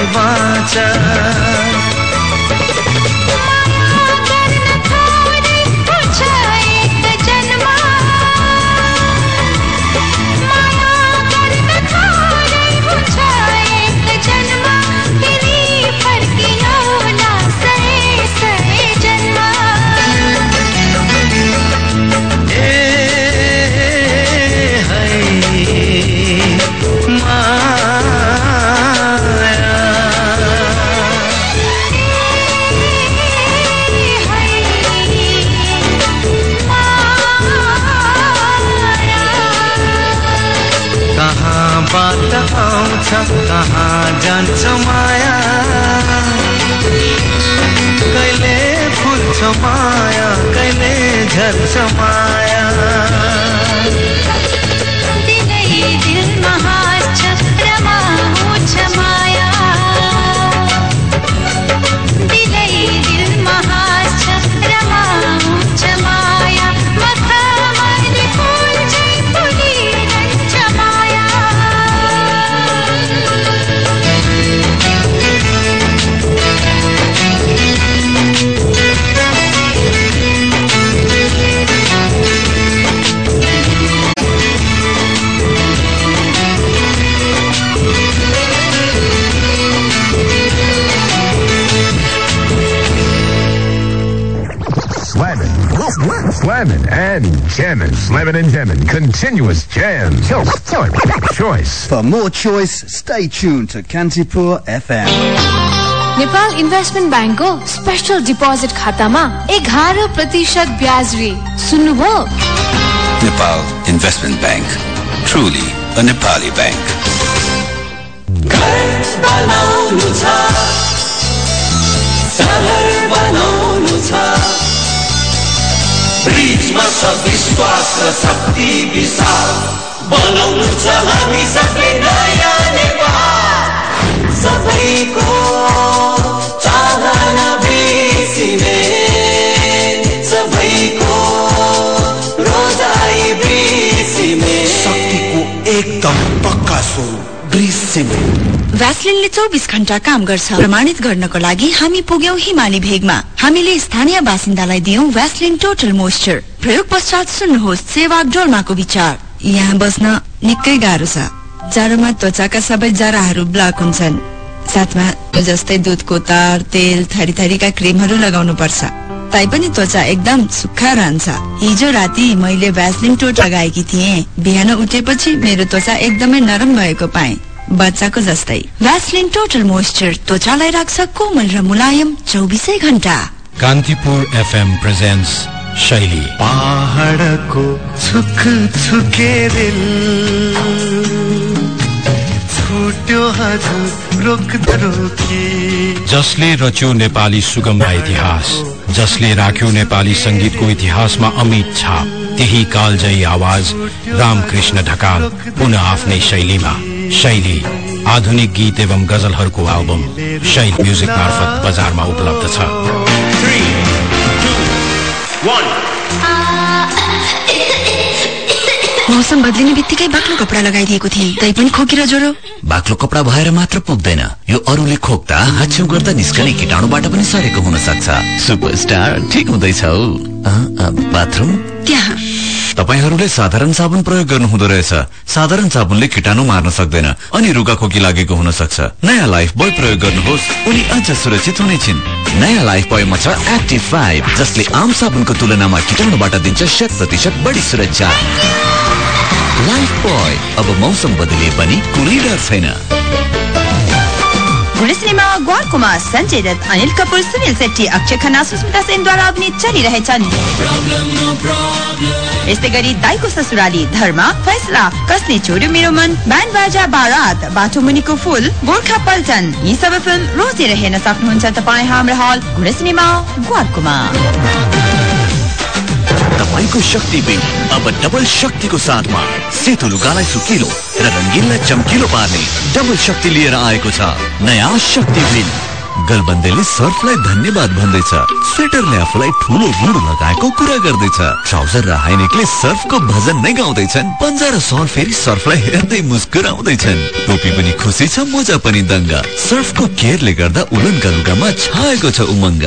बाँच। बाट आउँछ कहाँ जान्छ माया? कहिले फुल्छ माया कहिले झर्छ माया? दिनै दिलमा चक्रमा Jammin', slammin' and jammin'. Continuous jam. Choice. Choice. For more choice, stay tuned to Kantipur FM. Nepal investment ब्याङ्कको स्पेसल डिपोजिट खातामा एघार प्रतिशत ब्याज रे सुन्नुभयो Nepal investment bank truly Nepali bank बनाउनु ब्रिजमा छ विश्वास शक्ति विशाल। बनाउनु छ हामी सबले नयाँ नेपाल सबैको चाहना बेसीले सबैको रोजाइ बेसीले शक्तिको एकदम पक्का स्वर ब्रिज सिमेन्ट भ्यासलिनले चौबिस घण्टा काम गर्छ। प्रमाणित गर्नको लागि हामी पुग्यौं हिमाली भेगमा। हामीले स्थानीय बासिन्दालाई दियौं भ्यासलिन टोटल मोइस्चर प्रयोग पश्चात सुन्नुहोस् सेवा डोल्माको विचार। यहाँ बस्न निकै गाह्रो छ। जाडोमा त्वचाका सबै जराहरू ब्लक हुन्छन्। साथमा जस्तै दुधको तार तेल थरी थरीका क्रिमहरू लगाउनु पर्छ। तैपनि त्वचा एकदम सुक्खा रहन्छ। हिजो राति मैले भ्यासलिन टोट लगाएकी थिएँ। बिहान उठेपछि मेरो त्वचा एकदमै नरम भएको पाएँ। बच्चाको जस्तै। भ्यासलिन टोटल मोइस्चर त्वचालाई राख्छ कोमल र मुलायम चौबिसै घण्टा कान्तिपुर एफएम प्रेजेन्ट्स शैली। पहाडको छुक छुके दिल। छुट्यो हजुर रोक्दा रोकी जसले रच्यो नेपाली सुगममा इतिहास जसले राख्यो नेपाली संगीतको इतिहासमा अमित छाप त्यही कालजयी आवाज रामकृष्ण ढकाल पुनः आफ्नै शैलीमा। शैली आधुनिक गीत एवं गजलहरूको एल्बम शैली म्युजिक मार्फत बजारमा उपलब्ध छ। मौसम बदलिने बित्तिकै बाक्लो कपडा लगाइदिएको थिएँ। तै पनि खोकी र ज्वरो। बाक्लो कपडा भएर मात्र पुग्दैन। यो अरूले खोक्दा हाछ्यौ गर्दा निस्कने कीटाणुबाट पनि सरेको हुन सक्छ। सुपरस्टार ठिक हुँदैछ। बाथरुम? त्यहाँ। तपाईँहरूले साधारण साबुन प्रयोग गर्नु हुँदो रहेछ। साधारण साबुनले कीटाणु मार्न सक्दैन अनि रुगा खोकी लागेको हुन सक्छ। नयाँ लाइफ बोय प्रयोग गर्नुहोस् उनी अझ सुरक्षित हुनेछिन् नयाँ लाइफ बोयमा छ एक्टिभ फाइभ जसले आम साबुनको तुलनामा कीटाणुबाट दिन्छ शत प्रतिशत बढी सुरक्षा। लाइफ बोय अब मौसम बदलिए पनि कुनै डर छैन। गुण सिनेमा ग्वालकोमा सञ्जय दत्त अनिल कपुर सुनिल सेट्टी अक्षय खन्ना सुस्मिता सेनद्वारा अभिनीत चलिरहेछन् यस्तै गरी दाईको ससुराली धर्म फैसला कसले छोड्यो मेरो मन ब्यान्ड बाजा बारात बाटो मुनिको फुल गोर्खा पल्टन यी सबै फिल्म रोजेर हेर्न सक्नुहुन्छ तपाईँ हाम्रो हल गुण सिनेमा ग्वालकोमा तपाईँको शक्ति बिल अब डबल शक्तिको साथमा सेतो लुगालाई सुकिलो र रङ्गिनलाई चम्किलो पार्ने डबल शक्ति लिएर आएको छ नयाँ शक्ति बिल। गलबन्देले सर्फलाई धन्यवाद भन्दैछ। स्वेटरले आफूलाई ठुलो गुण लगाएको कुरा गर्दैछ। ट्राउजर र हाइनेकले सर्फको भजन नै गाउँदैछन्। पन्जा र सल फेरि सर्फलाई हेर्दै मुस्कुराउँदैछन्। टोपी पनि खुसी छ मोजा पनि दङ्ग। सर्फको केयरले गर्दा उलनका लुगामा छाएको छ उमङ्ग।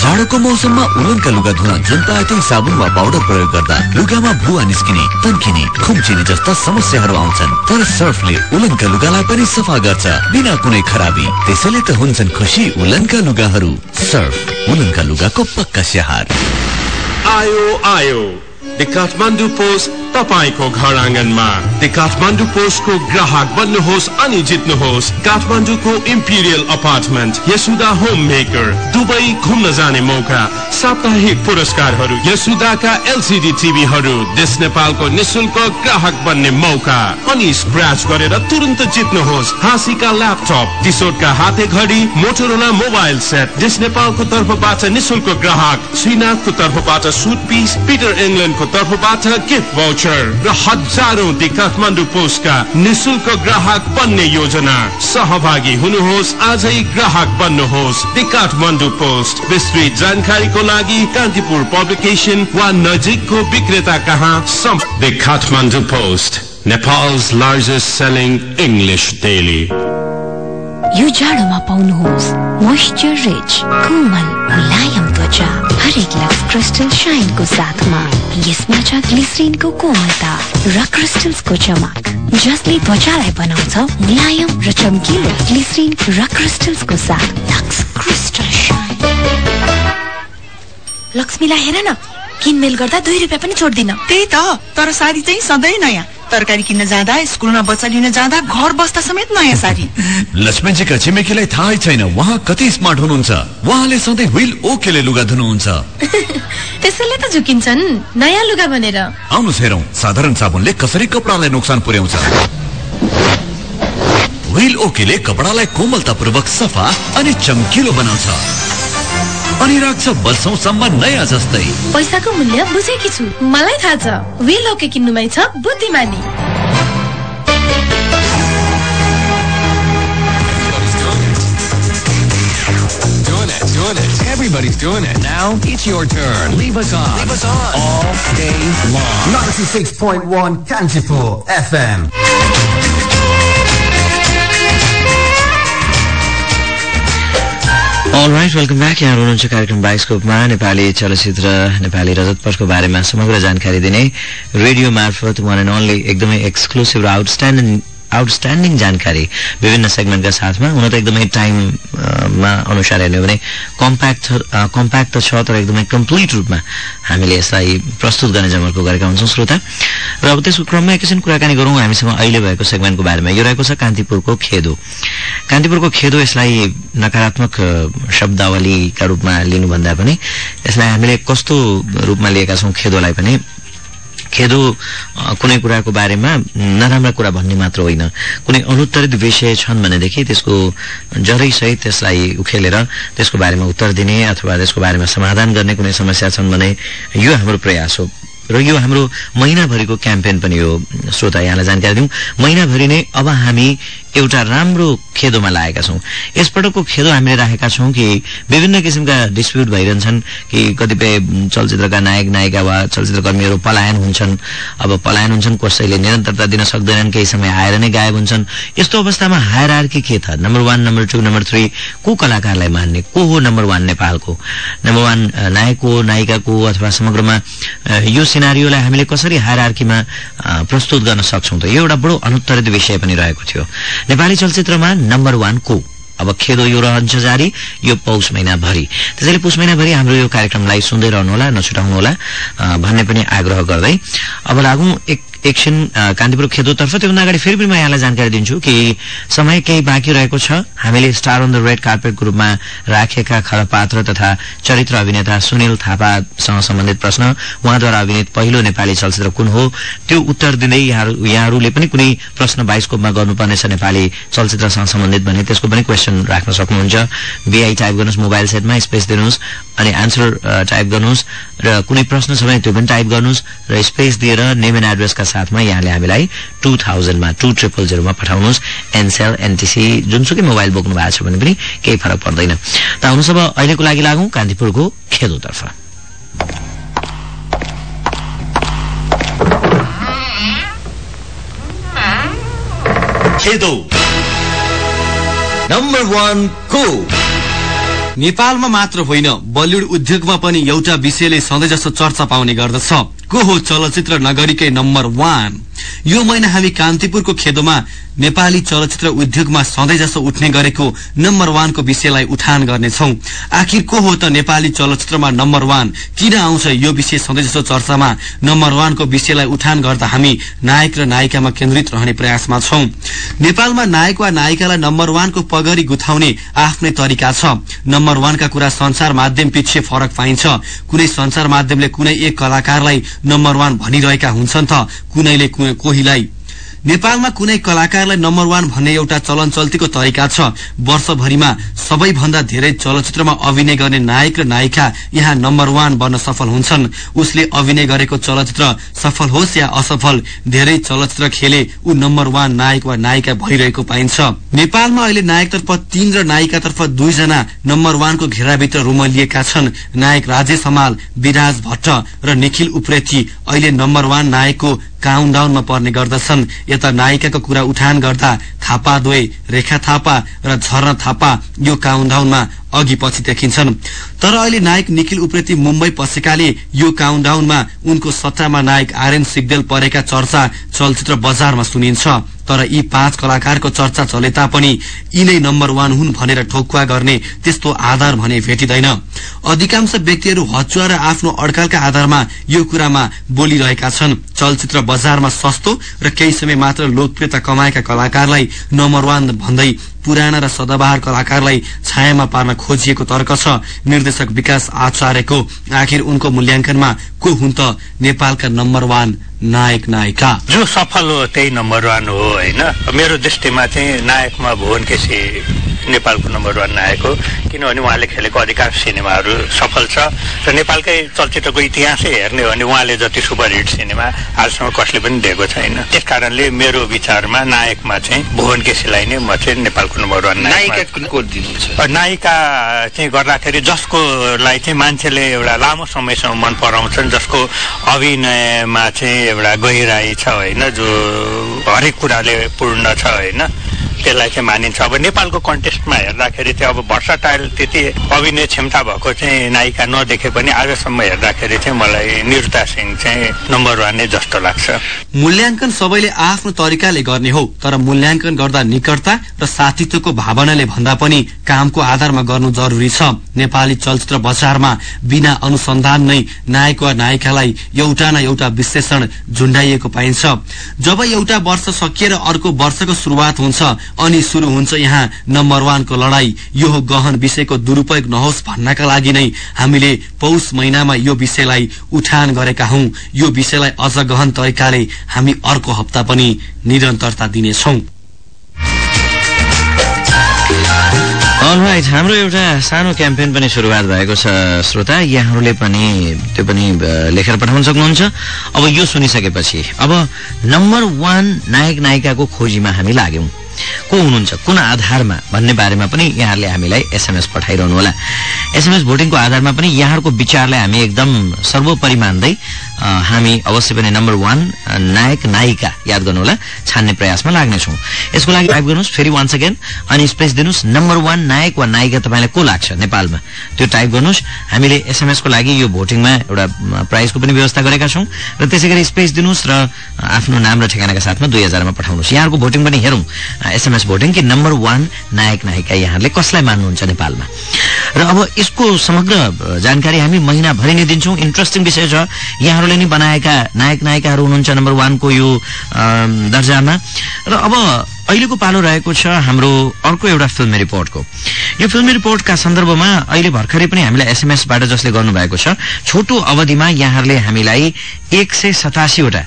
जाडोको मौसममा उलनका लुगा धुन जुन पाए त्यही साबुन वा पाउडर प्रयोग गर्दा लुगामा भुवा निस्किने तन्किने खुम्चिने जस्ता समस्याहरू आउँछन्। तर सर्फले उलनका लुगालाई पनि सफा गर्छ बिना कुनै खराबी। त्यसैले त हुन्छन् खुसी उलनका लुगाहरू सर्फ उलनका लुगाको पक्का स्याहार आयो आयो काठमाडौँ पोस्ट तपाईँको घर आँगनमा। काठमाडौँ पोस्टको ग्राहक बन्नुहोस् अनि जित्नुहोस्। काठमाडौँको imperial apartment Yasuda home maker Dubai घुम्न जाने मौका। साप्ताहिक पुरस्कारहरू यसुदाका एलसिडी टिभीहरू देश नेपालको निशुल्क ग्राहक बन्ने मौका। अनि स्क्रैच गरेर तुरन्त जित्नुहोस्। हाँसीका ल्यापटप टिसोटका हाते घडी मोटोरोला मोबाइल सेट देश नेपालको तर्फबाट निशुल्क ग्राहक। श्रीनाथको तर्फबाट सुट पिस पिटर इङ्ल्यान्डको तर्फबाट गिफ्ट भाउचर र हजारौं दि काठमाडौँ पोस्टका निशुल्क ग्राहक बन्ने योजना सहभागी हुनुहोस् आजै ग्राहक बन्नुहोस् दि काठमाडौँ पोस्ट विस्तृत जानकारीको लागि कान्तिपुर पब्लिकेसन वा नजिकको विक्रेता कहाँ the Kathmandu post Nepal's largest selling English daily यो जाडोमा पाउनुहोस् मोइस्चर रिच कोमल मुलायम त्वचा हरेक क्रिस्टल शाइनको साथमा यसमा छ ग्लिसरिनको कोमलता र क्रिस्टल्सको चमक। जसले त्वचालाई बनाउँछ मुलायम र चम्किलो ग्लिसरिन र क्रिस्टल्सको साथ। Lux crystal shine. लक्ष्मीलाई हेर न। किनमेल गर्दा दुई रुपियाँ पनि छोड्दिन। त्यही त तर साडी चाहिँ सधैँ नयाँ। तरकारी किन्न जाँदा स्कुलमा बच्चा लिन जाँदा घर बस्दा समेत नयाँ साडी लक्ष्मणजीका छिमेकीलाई थाहै छैन। उहाँ कति स्मार्ट हुनुहुन्छ? उहाँले सधैँ व्हील ओकेले लुगा धुनुहुन्छ। त्यसैले त झुकिन्छन्। नयाँ लुगा भनेर। आउनुहोस् हेरौँ। साधारण साबुनले कसरी कपडालाई नोक्सान पुर्याउँछ? व्हील ओकेले कपडालाई कोमलतापूर्वक सफा अनि चम्किलो बनाउँछ। अनि राख्छ वर्षौसम्म नयाँ जस्तै पैसाको मूल्य बुझेकी छु मलाई थाहा छ विल ओके किन्नुमै छ बुद्धिमानी. Everybody's doing it. Now it's your turn. Leave us on. Leave us on. All day long. 96.1 Kanchipur FM. Right welcome back यहाँ हुनुहुन्छ कार्यक्रम बाइस्कोपमा नेपाली चलचित्र नेपाली रजत पथको बारेमा समग्र जानकारी दिने रेडियो मार्फत वान एन्ड ओन्ली एकदमै एक्सक्लुसिभ र आउटस्ट्यान्डिङ आउटस्ट्यान्डिङ जानकारी विभिन्न सेगमेन्टका साथमा। हुन त एकदमै टाइममा अनुसार हेर्ने भने कम्प्याक्ट कम्प्याक्ट त छ तर एकदमै कम्प्लिट रूपमा हामीले यसलाई प्रस्तुत गर्ने जमर्को गरेका हुन्छौँ श्रोता। र अब त्यसको क्रममा एकैछिन कुराकानी गरौँ। हामीसँग अहिले भएको सेगमेन्टको बारेमा यो रहेको छ कान्तिपुरको खेदो। कान्तिपुरको खेदो यसलाई नकारात्मक शब्दावलीका रूपमा लिनुभन्दा पनि यसलाई हामीले कस्तो रूपमा लिएका छौँ खेदोलाई पनि खेदो कुनै कुराको बारेमा नराम्रा कुरा भन्ने मात्र होइन। कुनै अनुत्तरित विषय छन् भनेदेखि त्यसको जरैसहित त्यसलाई उखेलेर त्यसको बारेमा उत्तर दिने अथवा त्यसको बारेमा समाधान गर्ने कुनै समस्या छन् भने यो हाम्रो प्रयास हो। र यो हाम्रो महिनाभरिको क्याम्पेन पनि हो। श्रोता यहाँलाई जानकारी दिउँ। महिनाभरि नै अब हामी एउटा राम्रो खेदोमा लागेका छौँ। यसपटकको खेदो हामीले राखेका छौँ कि विभिन्न किसिमका डिस्प्युट भइरहन्छन् कि कतिपय चलचित्रका नायक नायिका वा चलचित्रकर्मीहरू पलायन हुन्छन्। अब पलायन हुन्छन् कसैले निरन्तरता दिन सक्दैनन् केही समय आएर नै गायब हुन्छन्। यस्तो अवस्थामा हायर के त number one number two number three को कलाकारलाई मान्ने? को हो नम्बर वान नेपालको? नम्बर वान अ, नायक हो नायिका को अथवा समग्रमा यो सिनारीलाई हामीले कसरी हायर प्रस्तुत गर्न सक्छौँ त? यो एउटा बडो अनुत्तरित विषय पनि रहेको थियो। नेपाली चलचित्रमा नम्बर वान को अब खेदो यो रहन्छ जारी यो पौष महिनाभरि। त्यसैले पौष महिनाभरि हाम्रो यो कार्यक्रमलाई सुन्दै रहनुहोला नछुटाउनुहोला भन्ने पनि आग्रह गर्दै अब लागौँ एक एकछिन कान्तिपुर खेदोतर्फ त्योभन्दा अगाडि फेरि पनि म यहाँलाई जानकारी दिन्छु कि समय केही बाँकी रहेको छ। हामीले स्टार अन द रेड कार्पेटको रूपमा राखेका खडपात्र तथा चरित्र अभिनेता सुनिल थापासँग सम्बन्धित प्रश्न उहाँद्वारा अभिनीत पहिलो नेपाली चलचित्र कुन हो? त्यो उत्तर दिँदै यहाँहरू- यहाँहरूले पनि कुनै प्रश्न बाइस्कोपमा गर्नुपर्नेछ नेपाली चलचित्रसँग सम्बन्धित भने त्यसको पनि क्वेसन राख्न सक्नुहुन्छ। बिआई टाइप गर्नुहोस् मोबाइल सेटमा स्पेस दिनुहोस् अनि एन्सर अ, टाइप गर्नुहोस् र कुनै प्रश्न छ भने त्यो पनि टाइप गर्नुहोस् र स्पेस दिएर नेम एन्ड एड्रेसका साथमा यहाँले हामीलाई टू थाउजन्डमा टू ट्रिपल जिरोमा पठाउनुहोस्। एनसेल एनटिसी जुनसुकै मोबाइल बोक्नु भएको छ भने पनि केही फरक पर्दैन। त आउनुहोस् अब अहिलेको लागि लागौँ कान्तिपुरको नम्बर को? नेपालमा मात्र होइन बलिउड उद्योगमा पनि एउटा विषयले सधैँ जसो चर्चा पाउने गर्दछ। को हो चलचित्र नगरीकै नम्बर वान? यो महिना हामी कान्तिपुरको खेदोमा नेपाली चलचित्र उद्योगमा सधैँ जसो उठ्ने गरेको नम्बर वानको विषयलाई उठान गर्नेछौ। आखिर को हो त नेपाली चलचित्रमा नम्बर वान? किन आउँछ यो विषय सधैँ जसो चर्चामा नम्बर वानको विषयलाई उठान गर्दा हामी नायक र नायिकामा केन्द्रित रहने प्रयासमा छौं। नेपालमा नायक वा नायिकालाई नम्बर वानको पगरी गुथाउने आफ्नै तरिका छ। नम्बर वानका कुरा संचार माध्यम पछि फरक पाइन्छ। कुनै संचार माध्यमले कुनै एक कलाकारलाई नम्बर वान भनिरहेका हुन्छन् त कुनैले कोहीलाई नेपालमा कुनै कलाकारलाई नम्बर वान भन्ने एउटा चलन चल्तीको तरिका छ। वर्षभरिमा सबैभन्दा धेरै चलचित्रमा अभिनय गर्ने नायक र नायिका यहाँ नम्बर वान बन्न सफल हुन्छन्। उसले अभिनय गरेको चलचित्र सफल होस् या असफल धेरै चलचित्र खेले ऊ नम्बर वान नायक वा नायिका भइरहेको पाइन्छ। नेपालमा अहिले नायकतर्फ तीन र नायिकातर्फ दुईजना नम्बर वानको घेराभित्र रुमलिएका छन्। नायक राजेश हमाल विराज भट्ट र निखिल उप्रेती अहिले नम्बर वान नायकको काउन्डाउनमा पर्ने गर्दछन्। यता नायिकाको कुरा उठान गर्दा थापा दोय रेखा थापा र झर्न थापा यो काउन्डाउनमा अघि पछि देखिन्छन्। तर अहिले नायक निखिल उप्रेती मुम्बई पसेकाले यो काउन्टाउनमा उनको सट्टामा नायक आर्यन सिग्देल परेका चर्चा चलचित्र बजारमा सुनिन्छ। तर यी पाँच कलाकारको चर्चा चले तापनि यिनै नम्बर वान हुन् भनेर ठोकुवा गर्ने त्यस्तो आधार भने भेटिँदैन। अधिकांश व्यक्तिहरू हचुवा र आफ्नो अड्कालका आधारमा यो कुरामा बोलिरहेका छन्। चलचित्र बजारमा सस्तो र केही समय मात्र लोकप्रियता कमाएका कलाकारलाई नम्बर वान भन्दै पुराना र सदाबहार कलाकारलाई छायामा पार्न खोजिएको तर्क छ। निर्देशक विकास आचार्यको आखिर उनको मूल्याङ्कनमा को हुन् त नेपालका नम्बर वान नायक नायिका? जो सफल हो त्यही नम्बर वान हो होइन? मेरो दृष्टिमा चाहिँ नायकमा भुवन केसी नेपालको नम्बर वान नायक हो किनभने उहाँले खेलेको अधिकांश सिनेमाहरू सफल छ। र नेपालकै चलचित्रको इतिहासै हेर्ने हो भने उहाँले जति सुपरहिट सिनेमा आजसम्म कसले पनि दिएको छैन। त्यस कारणले मेरो विचारमा नायकमा चाहिँ भुवन केसीलाई नै म चाहिँ नेपालको नम्बर वान नायिका नायिका चाहिँ गर्दाखेरि जसकोलाई चाहिँ मान्छेले एउटा लामो समयसम्म मन पराउँछन् जसको अभिनयमा चाहिँ एउटा गहिराई छ होइन जो हरेक कुराले पूर्ण छ होइन। त्यसलाई चाहिँ मानिन्छ। अब नेपालको कन्टेस्टमा हेर्दाखेरि चाहिँ अब भर्साटाइल त्यति अभिनय क्षमता भएको चाहिँ नायिका नदेखे पनि आजसम्म हेर्दाखेरि चाहिँ मलाई निरुता सिंह चाहिँ नम्बर वान नै जस्तो लाग्छ। मूल्याङ्कन सबैले आफ्नो तरिकाले गर्ने हो तर मूल्याङ्कन गर्दा निकटता र साथित्वको भावनाले भन्दा पनि कामको आधारमा गर्नु जरुरी छ। नेपाली चलचित्र बजारमा बिना अनुसन्धान नै नायक वा नायिकालाई एउटा न एउटा विश्लेषण झुण्डाइएको पाइन्छ। जब एउटा वर्ष सकिएर अर्को वर्षको शुरूआत हुन्छ अनि शुरू हुन्छ यहाँ नम्बर वानको लड़ाई। यो गहन विषयको दुरूपयोग नहोस् भन्नका लागि नै हामीले पौष महिनामा यो विषयलाई उठान गरेका हौं। यो विषयलाई अझ गहन तरिकाले हामी अर्को हप्ता पनि निरन्तरता दिनेछौं। अलराइट हाम्रो एउटा सानो क्याम्पेन पनि सुरुवात भएको छ श्रोता। यहाँहरूले पनि त्यो पनि लेखेर पठाउन सक्नुहुन्छ। अब यो सुनिसकेपछि अब नम्बर वान नायक नायिकाको खोजीमा हामी लाग्यौं को हुनुहुन्छ कुन आधारमा भन्ने बारेमा पनि यहाँहरूले हामीलाई एसएमएस पठाइरहनु होला। एसएमएस भोटिङको आधारमा पनि यहाँहरूको विचारलाई हामी एकदम सर्वोपरि मान्दै हामी अवश्य पनि नम्बर वान नायक नायिका याद गर्नुहोला। छान्ने प्रयासमा लाग्नेछौँ। यसको लागि टाइप गर्नुहोस् फेरि वान्स अगेन अनि स्पेस दिनुहोस् नम्बर वान नायक वा नायिका तपाईँलाई को लाग्छ नेपालमा? त्यो टाइप गर्नुहोस्। हामीले एसएमएसको लागि यो भोटिङमा एउटा प्राइजको पनि व्यवस्था गरेका छौँ। र त्यसै गरी स्पेस दिनुहोस् र आफ्नो नाम र ठेगानाका साथमा दुई हजारमा पठाउनुहोस्। यहाँहरूको भोटिङ पनि हेरौँ। एसएमएस भोटिङ कि नम्बर वान नायक नायिका यहाँहरूले कसलाई मान्नुहुन्छ नेपालमा? र अब यसको समग्र जानकारी हामी महिनाभरि नै दिन्छौँ। इन्ट्रेस्टिङ विषय छ। यहाँहरूले नै बनाएका नायक नायिकाहरू हुनुहुन्छ नम्बर वानको यो दर्जामा। र अब अहिलेको पालो रहेको छ हाम्रो अर्को एउटा फिल्मी रिपोर्टको। यो फिल्मी रिपोर्टका सन्दर्भमा अहिले भर्खरै पनि हामीलाई एसएमएसबाट जसले गर्नुभएको छ छोटो अवधिमा यहाँहरूले हामीलाई एक सय सतासीवटा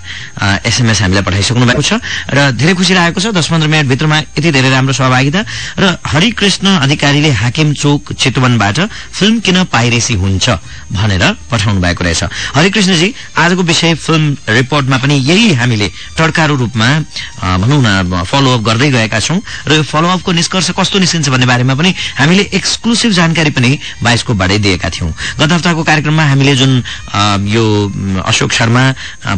एसएमएस हामीलाई पठाइसक्नु भएको छ र धेरै खुसी लागेको छ दस पन्ध्र मिनटभित्रमा यति धेरै राम्रो सहभागिता र हरिकृष्ण अधिकारीले हाकिम चोक चितवनबाट फिल्म किन पाइरेसी हुन्छ भनेर पठाउनु भएको रहेछ। हरिकृष्णजी आजको विषय फिल्म रिपोर्टमा पनि यही हामीले टड्कारो रूपमा भनौँ न फलोअप गर्दै गएका छौं र यो फलोअपको निष्कर्ष कस्तो निस्किन्छ भन्ने बारेमा पनि हामीले एक्सक्लुसिभ जानकारी पनि बाइस्कोपबाटै दिएका थियौं। गत हप्ताको कार्यक्रममा हामीले जुन यो अशोक शर्मा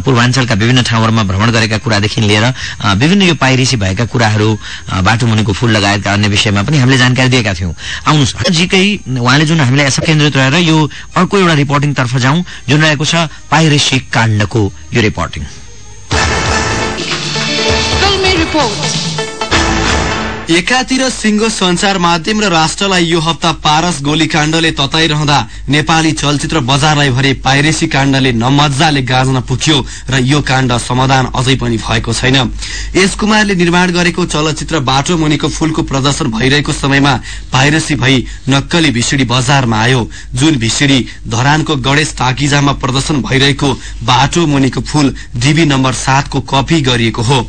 पूर्वाञ्चलका विभिन्न ठाउँहरूमा भ्रमण गरेका कुरादेखि लिएर विभिन्न यो पाइरेसी भएका कुराहरू बाटो मुनिको फूल लगायतका अन्य विषयमा पनि हामीले जानकारी दिएका थियौं। आउनुहोस् जिकै उहाँले जुन हामीलाई यसो केन्द्रित रहेर यो अर्को एउटा रिपोर्टिङ तर्फ जाउँ जुन रहेको छ पाइरेसी काण्डको यो रिपोर्टिङ। रिपोर्ट एकातिर सिंगो संचार माध्यम र राष्ट्रलाई यो हप्ता पारस गोलीकाण्डले तताइरहँदा नेपाली चलचित्र बजारलाई भरे पाइरेसी काण्डले नमजाले गाज्न पुग्यो र यो काण्ड समाधान अझै पनि भएको छैन। यस कुमारले निर्माण गरेको चलचित्र बाटो मुनिको फूलको प्रदर्शन भइरहेको समयमा पाइरेसी भई नक्कली भिसिडी बजारमा आयो। जुन भिसिडी धरानको गणेश ताकिजामा प्रदर्शन भइरहेको बाटो मुनिको फूल डीबी नम्बर सातको कपी गरिएको हो।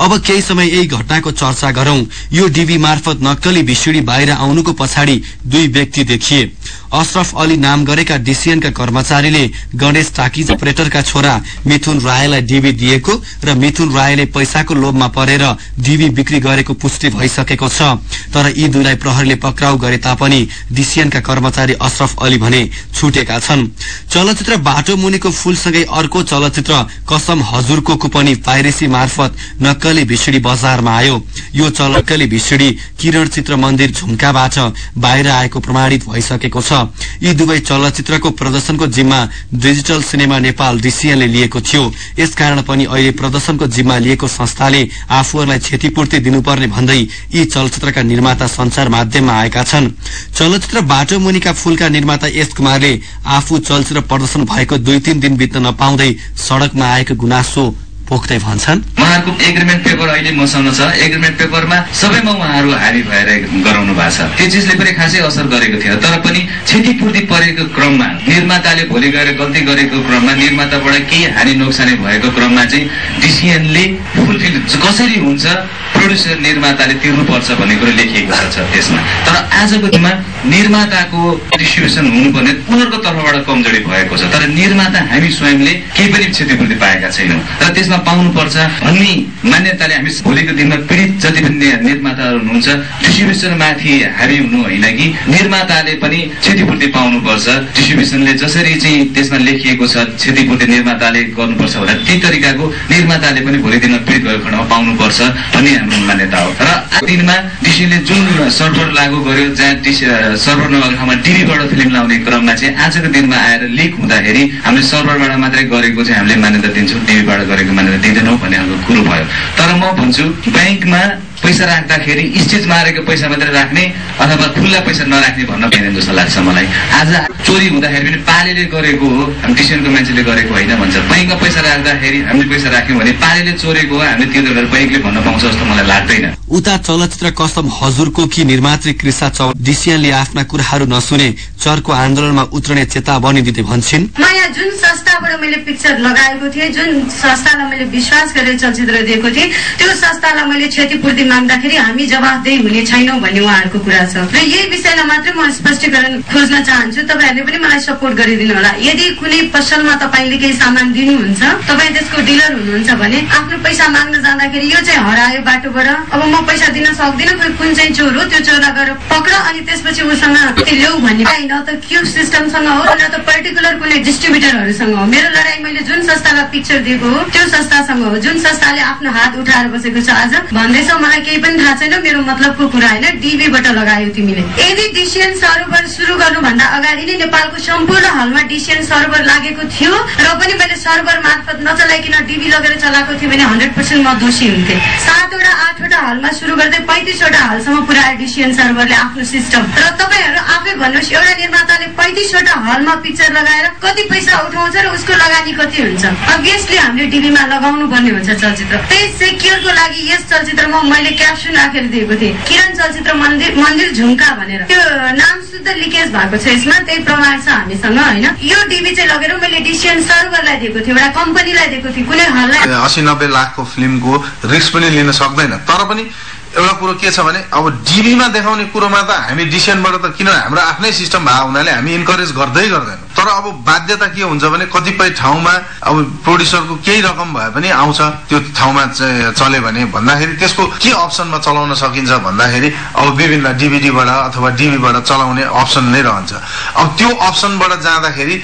अब केही समय यही घटनाको चर्चा गरौं। यो डीबी मार्फत नक्कली भिसिडी बाहिर आउनुको पछाडि दुई व्यक्ति देखिए। अशरफ अली नाम गरेका डीसीएनका कर्मचारीले गणेश टाकिज अपरेटरका छोरा मिथुन रायलाई डीबी दिएको र मिथुन रायले पैसाको लोभमा परेर डीबी बिक्री गरेको पुष्टि भइसकेको छ। तर यी दुईलाई प्रहरीले पक्राउ गरे तापनि डीसीएनका कर्मचारी अशरफ अली भने छुटेका छन्। चलचित्र बाटो मुनिको फूलसँगै अर्को चलचित्र कसम हजुरको पनि पाइरेसी मार्फत नक्कली भिसिडी बजारमा आयो। यो चल नक्कली भिसिडी किरण चित्र मन्दिर झुम्काबाट बाहिर आएको प्रमाणित भइसकेको छ। यी दुवै चलचित्रको प्रदर्शनको जिम्मा डिजिटल सिनेमा नेपाल डीसीएनले लिएको थियो। यसकारण पनि अहिले प्रदर्शनको जिम्मा लिएको संस्थाले आफूहरूलाई क्षतिपूर्ति दिनुपर्ने भन्दै यी चलचित्रका निर्माता संचार माध्यममा आएका छन्। चलचित्र बाटो मुनिका फूलका निर्माता एस कुमारले आफू चलचित्र प्रदर्शन भएको दुई तीन दिन बित्न नपाउँदै सड़कमा आएको गुनासो पोख्दै भन्छन्। उहाँहरूको एग्रिमेन्ट पेपर अहिले मसँग छ। एग्रिमेन्ट पेपरमा सबैमा उहाँहरू हाबी भएर गराउनु भएको छ। त्यो चिजले पनि खासै असर गरेको थियो। तर पनि क्षतिपूर्ति परेको क्रममा निर्माताले भोलि गएर गल्ती गरेको क्रममा निर्माताबाट केही हानि नोक्सानी भएको क्रममा चाहिँ डिसिएनले फुलफिल कसरी हुन्छ प्रड्युसर निर्माताले तिर्नुपर्छ भन्ने कुरो लेखिएको छ त्यसमा। तर आजको दिनमा निर्माताको डिस्ट्रिब्युसन हुनुपर्ने उनीहरूको तर्फबाट कमजोरी भएको छ। तर निर्माता हामी स्वयंले केही पनि क्षतिपूर्ति पाएका छैनौँ र त्यसमा पाउनुपर्छ भन्ने मान्यताले हामी भोलिको दिनमा पीडित जति पनि निर्माताहरू हुनुहुन्छ डिस्ट्रिब्युसनमाथि हाबी हुनु होइन कि? निर्माताले पनि क्षतिपूर्ति पाउनुपर्छ। डिस्ट्रिब्युसनले जसरी चाहिँ त्यसमा लेखिएको छ क्षतिपूर्ति निर्माताले गर्नुपर्छ भनेर त्यही तरिकाको निर्माताले पनि भोलि दिनमा पीडित भएको खण्डमा पाउनुपर्छ भन्ने हाम्रो मान्यता हो। र दिनमा डिसीले जुन सर्भर लागू गर्यो जहाँ सर्भर नभएको ठाउँमा टिभीबाट फिल्म लाउने क्रममा चाहिँ आजको दिनमा आएर लिक हुँदाखेरि हामीले सर्भरबाट मात्रै गरेको चाहिँ हामीले मान्यता दिन्छौँ टिभीबाट गरेको मान्यता दिँदैनौँ भन्ने खालको कुरो भयो। तर म भन्छु ब्याङ्कमा पैसा राख्दाखेरि स्टेज मारेको पैसा मात्रै राख्ने अथवा खुल्ला पैसा नराख्ने भन्न पाइँदैन जस्तो लाग्छ मलाई। आज चोरी हुँदाखेरि पनि पालेले गरेको हो हामी टिसनको मान्छेले गरेको होइन भन्छ। बैङ्कमा पैसा राख्दाखेरि हामीले पैसा राख्यौँ भने पालेले चोरेको हो हामीले त्यो गरेर बैङ्कले भन्न पाउँछ जस्तो मलाई लाग्दैन। उता चलचित्र कसम हजुरको कि निर्मात्री कृषा चौ डिसिएनले आफ्ना कुराहरू नसुने चरको आन्दोलनमा उत्रने चेतावनी दिँदै भन्छन्। म यहाँ जुन संस्थाबाट मैले पिक्चर लगाएको थिएँ जुन संस्थालाई मैले विश्वास गरेर चलचित्र दिएको थिएँ त्यो संस्थालाई मैले क्षतिपूर्ति माग्दाखेरि हामी जवाफदेही हुने छैनौँ भन्ने उहाँहरूको कुरा छ। र यही विषयलाई मात्रै म स्पष्टीकरण खोज्न चाहन्छु। तपाईँहरूले पनि मलाई सपोर्ट गरिदिनु होला। यदि कुनै पसलमा तपाईँले केही सामान दिनुहुन्छ तपाईँ त्यसको डिलर हुनुहुन्छ भने आफ्नो पैसा माग्न जाँदाखेरि यो चाहिँ हरायो बाटोबाट। अब म पैसा दिन सक्दिनँ कुन चाहिँ चोर हो त्यो चोरलाई गएर पक्र अनि त्यसपछि उसँग त्यो ल्याऊ भन्ने। न त क्यु सिस्टमसँग हो न त पर्टिकुलर कुनै डिस्ट्रिब्युटरहरूसँग हो। मेरो लडाई मैले जुन संस्थालाई पिक्चर दिएको हो त्यो संस्थासँग हो। जुन संस्थाले आफ्नो हात उठाएर बसेको छ आज भन्दैछौ मलाई केही पनि थाहा छैन मेरो मतलबको कुरा होइन डिबीबाट लगायो तिमीले। यदि डिसिएन सर्भर सुरु गर्नुभन्दा अगाडि नै नेपालको सम्पूर्ण हलमा डिसिएन सर्भर लागेको थियो र पनि मैले सर्भर मार्फत नचलाइकन डिबी लगेर चलाएको थिएँ भने हन्ड्रेड पर्सेन्ट म दोषी हुन्थेँ। सातवटा आठवटा हलमा सुरु गर्दै पैँतिसवटा हलसम्म पुऱ्यायो डिसिएन सर्भरले आफ्नो सिस्टम। र तपाईँहरू आफै भन्नुहोस् एउटा निर्माताले पैँतिसवटा हलमा पिक्चर लगाएर कति पैसा उठाउँछ र उसको लगानी कति हुन्छ? अभियसली हामीले डिबीमा लगाउनु पर्ने हुन्छ चलचित्र। त्यही सेक्योरको लागि यस चलचित्रमा मैले क्याप्सन राखेर दिएको थिएँ। किरण चलचित्र मन्दिर मन्दिर झुम्का भनेर। त्यो नाम शुद्ध लिकेज भएको छ यसमा त्यही प्रमाण छ हामीसँग होइन? यो डिबी चाहिँ लगेर मैले डिसिएन सर्भरलाई दिएको थिएँ एउटा कम्पनीलाई दिएको थिएँ कुनै हललाई अस्सी नब्बे लाखको फिल्मको रिस्क पनि लिन सक्दैन। तर पनि एउटा कुरो के छ भने अब डिबीमा देखाउने कुरोमा त हामी डिसिएनबाट त किन हाम्रो आफ्नै सिस्टम भएको हुनाले हामी इन्करेज गर्दै गर्दैनौँ। तर अब बाध्यता के हुन्छ भने कतिपय ठाउँमा अब प्रोड्युसरको केही रकम भए पनि आउँछ त्यो ठाउँमा चल्यो भने भन्दाखेरि त्यसको के अप्सनमा चलाउन सकिन्छ भन्दाखेरि अब विभिन्न डिभिडीबाट अथवा डिबीबाट चलाउने अप्सन नै रहन्छ। अब त्यो अप्सनबाट जाँदाखेरि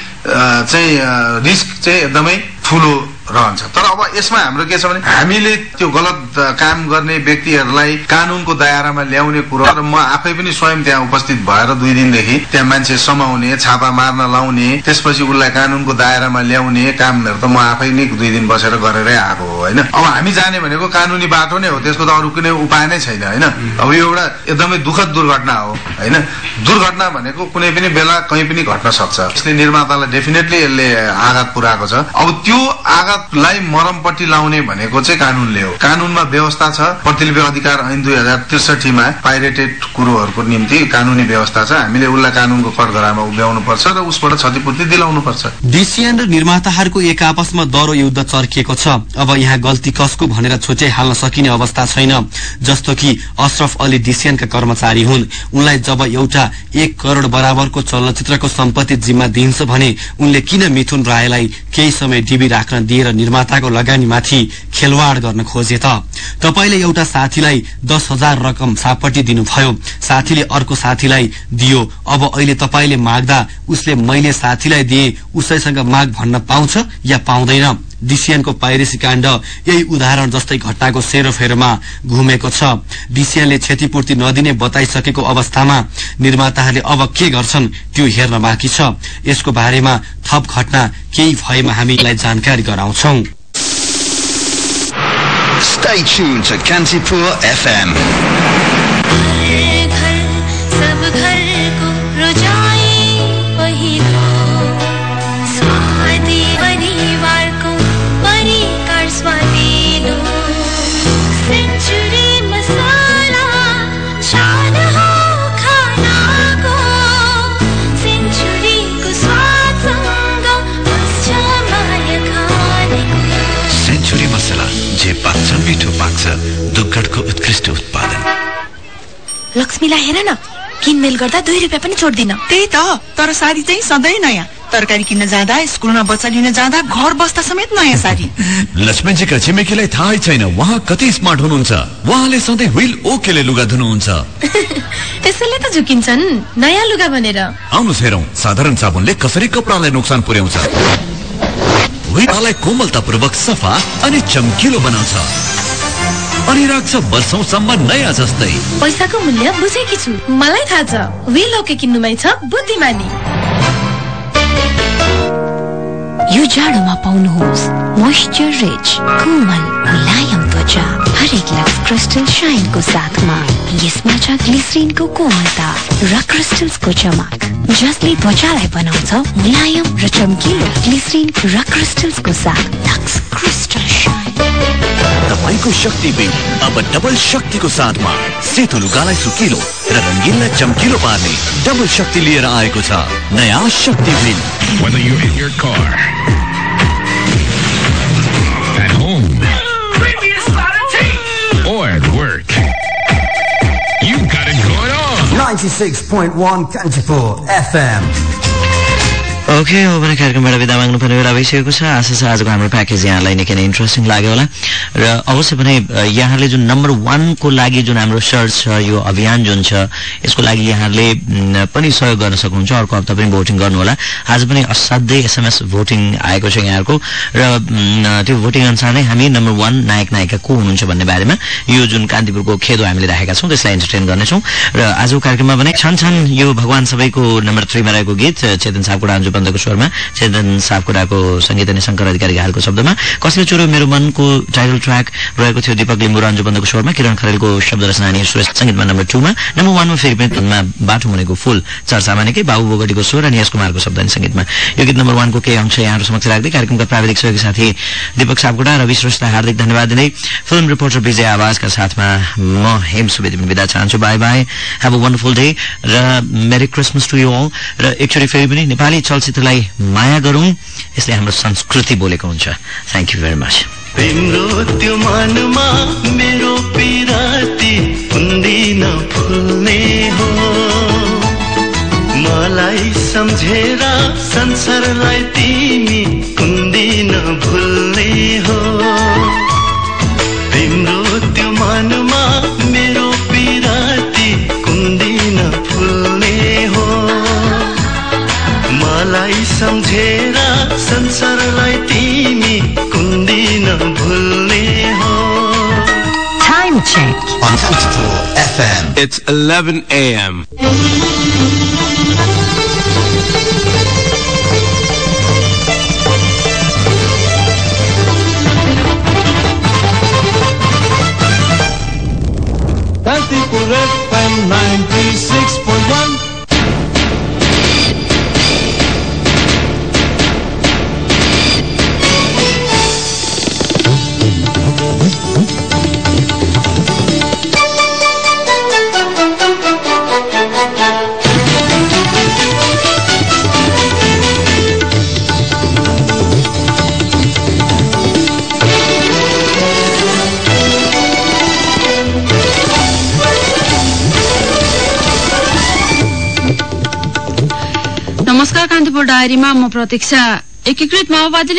चाहिँ रिस्क चाहिँ एकदमै ठुलो रहन्छ तर अब यसमा हाम्रो के छ भने हामीले त्यो गलत काम गर्ने व्यक्तिहरूलाई कानूनको दायरामा ल्याउने कुरो र म आफै पनि स्वयं त्यहाँ उपस्थित भएर दुई दिनदेखि त्यहाँ मान्छे समाउने छापा मार्न लाउने त्यसपछि उसलाई कानूनको दायरामा ल्याउने कामहरू त म आफै नै दुई दिन बसेर गरेरै आएको हो होइन? अब हामी जाने भनेको कानुनी बाटो नै हो त्यसको त अरू कुनै उपाय नै छैन होइन? अब यो एउटा एकदमै दुःखद दुर्घटना हो होइन? दुर्घटना भनेको कुनै पनि बेला कहीँ पनि घट्न सक्छ। यसले निर्मातालाई डेफिनेटली यसले आघात पुऱ्याएको छ। अब त्यो आघातलाई मरमपट्टि लाउने भनेको चाहिँ कानूनले हो। कानूनमा व्यवस्था छ। प्रतिलिपि अधिकार ऐन दुई हजार त्रिसठीमा पाइरेटेड कुरोहरूको निम्ति कानूनी व्यवस्था छ। हामीले उसलाई कानूनको कठघरामा उभ्याउनु पर्छ र उसबाट क्षतिपूर्ति दिलाउनु पर्छ। डिसिएन र निर्माताहरूको एक आपसमा दरो युद्ध चर्किएको छ। अब यहाँ गल्ती कसको भनेर छुट्याइ हाल्न सकिने अवस्था छैन। जस्तो कि अशरफ अली डिसिएनका कर्मचारी हुन्। उनलाई जब एउटा एक करोड़ बराबरको चलचित्रको सम्पत्ति जिम्मा दिइन्छ भने उनले किन मिथुन रायलाई केही समय डिबी राख्न दिएर निर्माताको लगानीमाथि खेलवाड़ गर्न खोजे त। तपाईँले एउटा साथीलाई दस हजार रकम सापट्टि दिनुभयो। साथीले अर्को साथीलाई दियो। अब अहिले तपाईँले माग्दा उसले मैले साथीलाई दिए उसैसँग माग भन्न पाउँछ या पाउँदैन? डिसिएनको पाइरेसी काण्ड। यही उदाहरण जस्तै घटनाको सेरोफेरोमा घुमेको छ। डिसिएनले क्षतिपूर्ति नदिने बताइसकेको अवस्थामा निर्माताहरूले अब के गर्छन् त्यो हेर्न बाँकी छ। यसको बारेमा थप घटना केही भएमा हामीलाई जानकारी गराउँछौ। Stay tuned to Kantipur FM. मिठो पाक्छ दुग्गडको उत्कृष्ट उत्पादन। लक्ष्मीलाई हेर न किनमेल गर्दा दुई रुपियाँ पनि छोड्दिन। त्यही त तर साडी चाहिँ सधैँ नयाँ। तरकारी किन्न जाँदा स्कुलमा बच्चा लिन जाँदा घर बस्दा समेत नयाँ साडी। लक्ष्मणजीका छिमेकीलाई थाहै छैन उहाँ कति स्मार्ट हुनुहुन्छ। उहाँले सधैँ व्हील ओकेले लुगा धुनुहुन्छ। त्यसैले त झुकिन्छन् नयाँ लुगा भनेर। आउनुहोस् हेरौँ। साधारण साबुनले कसरी कपडालाई नोक्सान पुर्याउँछ। कोमलतापूर्वक सफा अनि चम्किलो बनाउँछ। अनि राख्छ वर्षौसम्म नयाँ जस्तै। पैसाको मूल्य बुझेकी छु। मलाई थाहा छ व्हील ओके किन्नुमै छ बुद्धिमानी। यो जाडोमा पाउनुहोस् मोइस्चर रिच कोमल मुलायम त्वचा। हरेक लक्स क्रिस्टल शाइनको साथमा। यसमा छ ग्लिसरिनको कोमलता र क्रिस्टल्सको चमक। जसले त्वचालाई बनाउँछ मुलायम र चम्किलो ग्लिसरिन र क्रिस्टल्सको साथ। लक्स क्रिस्टल शाइन तपाईँको शक्ति बिल अब डबल शक्तिको साथमा सेतो लुगालाई सुकिलो र रङ्गिनलाई चम्किलो पार्ने डबल शक्ति लिएर आएको छ नयाँ शक्ति bill Whether you're in your car, at home, or at work, you got it going on. 96.1 Kantipur FM. Okay हो भने कार्यक्रमबाट विदा माग्नुपर्ने बेला भइसकेको छ। आशा छ आजको हाम्रो प्याकेज यहाँलाई निकै नै इन्ट्रेस्टिङ लाग्यो होला। र अवश्य पनि यहाँले जुन नम्बर वानको लागि जुन हाम्रो सर्च छ यो अभियान जुन छ यसको लागि म, पनि सहयोग गर्न सक्नुहुन्छ। अर्को हप्ता पनि भोटिङ गर्नुहोला आज पनि असाध्यै एसएमएस भोटिङ आएको छ यहाँहरूको। र त्यो भोटिङ अनुसार नै हामी नम्बर वान नायक नायिका को हुनुहुन्छ भन्ने बारेमा यो जुन कान्तिपुरको खेदो हामीले राखेका छौँ त्यसलाई एन्टरटेन गर्नेछौँ। र आजको कार्यक्रममा भने छन् छन् यो भगवान सबैको नम्बर थ्रीमा रहेको गीत चेतन सापकोटा अन्जु पन्तको स्वरमा चेतन सापकोटाको सङ्गीत अनि शङ्कर अधिकारी घालको शब्दमा। कसले चोरो मेरो मनको टाइटल ट्र्याक रहेको थियो दीपक लिम्बु र अन्जु पन्तको स्वरमा? किरण खरेलको शब्द रचना अनि सुरेश सङ्गीतमा नम्बर टूमा नम्बर वानमा फेरि पनि तनमा बाटो मुनेको फुल चर्चामा निकै बाबु बोगटीको स्वर अनि यस कुमारको शब्द अनि सङ्गीतमा यो गीत नम्बर वानको केही अंश यहाँहरू समक्ष राख्दै कार्यक्रमका प्राविधिक सहयोगी साथी दीपक सापकोटा रवि श्रेष्ठलाई हार्दिक धन्यवाद दिँदै फिल्म रिपोर्टर विजय आवाजका साथमा म हेम सुवेदी पनि बिदा चाहन्छु। Bye bye have a wonderful day र merry Christmas to you all र एकचोटि फेरि पनि नेपाली चलचित्रलाई माया गरौँ यसले हाम्रो संस्कृति बोलेको हुन्छ। थ्याङ्क यू भेरी मच तिम्रो त्यो मनमा मेरो पिराती कुन्दिन फुल्ने हो। मलाई सम्झेर संसारलाई तिमी कुन्दिन भुल्ने हो। On Kantipur FM. It's 11 a.m. Kantipur FM 96.1 डायरीमा म प्रतीक्षा एकीकृत माओवादीले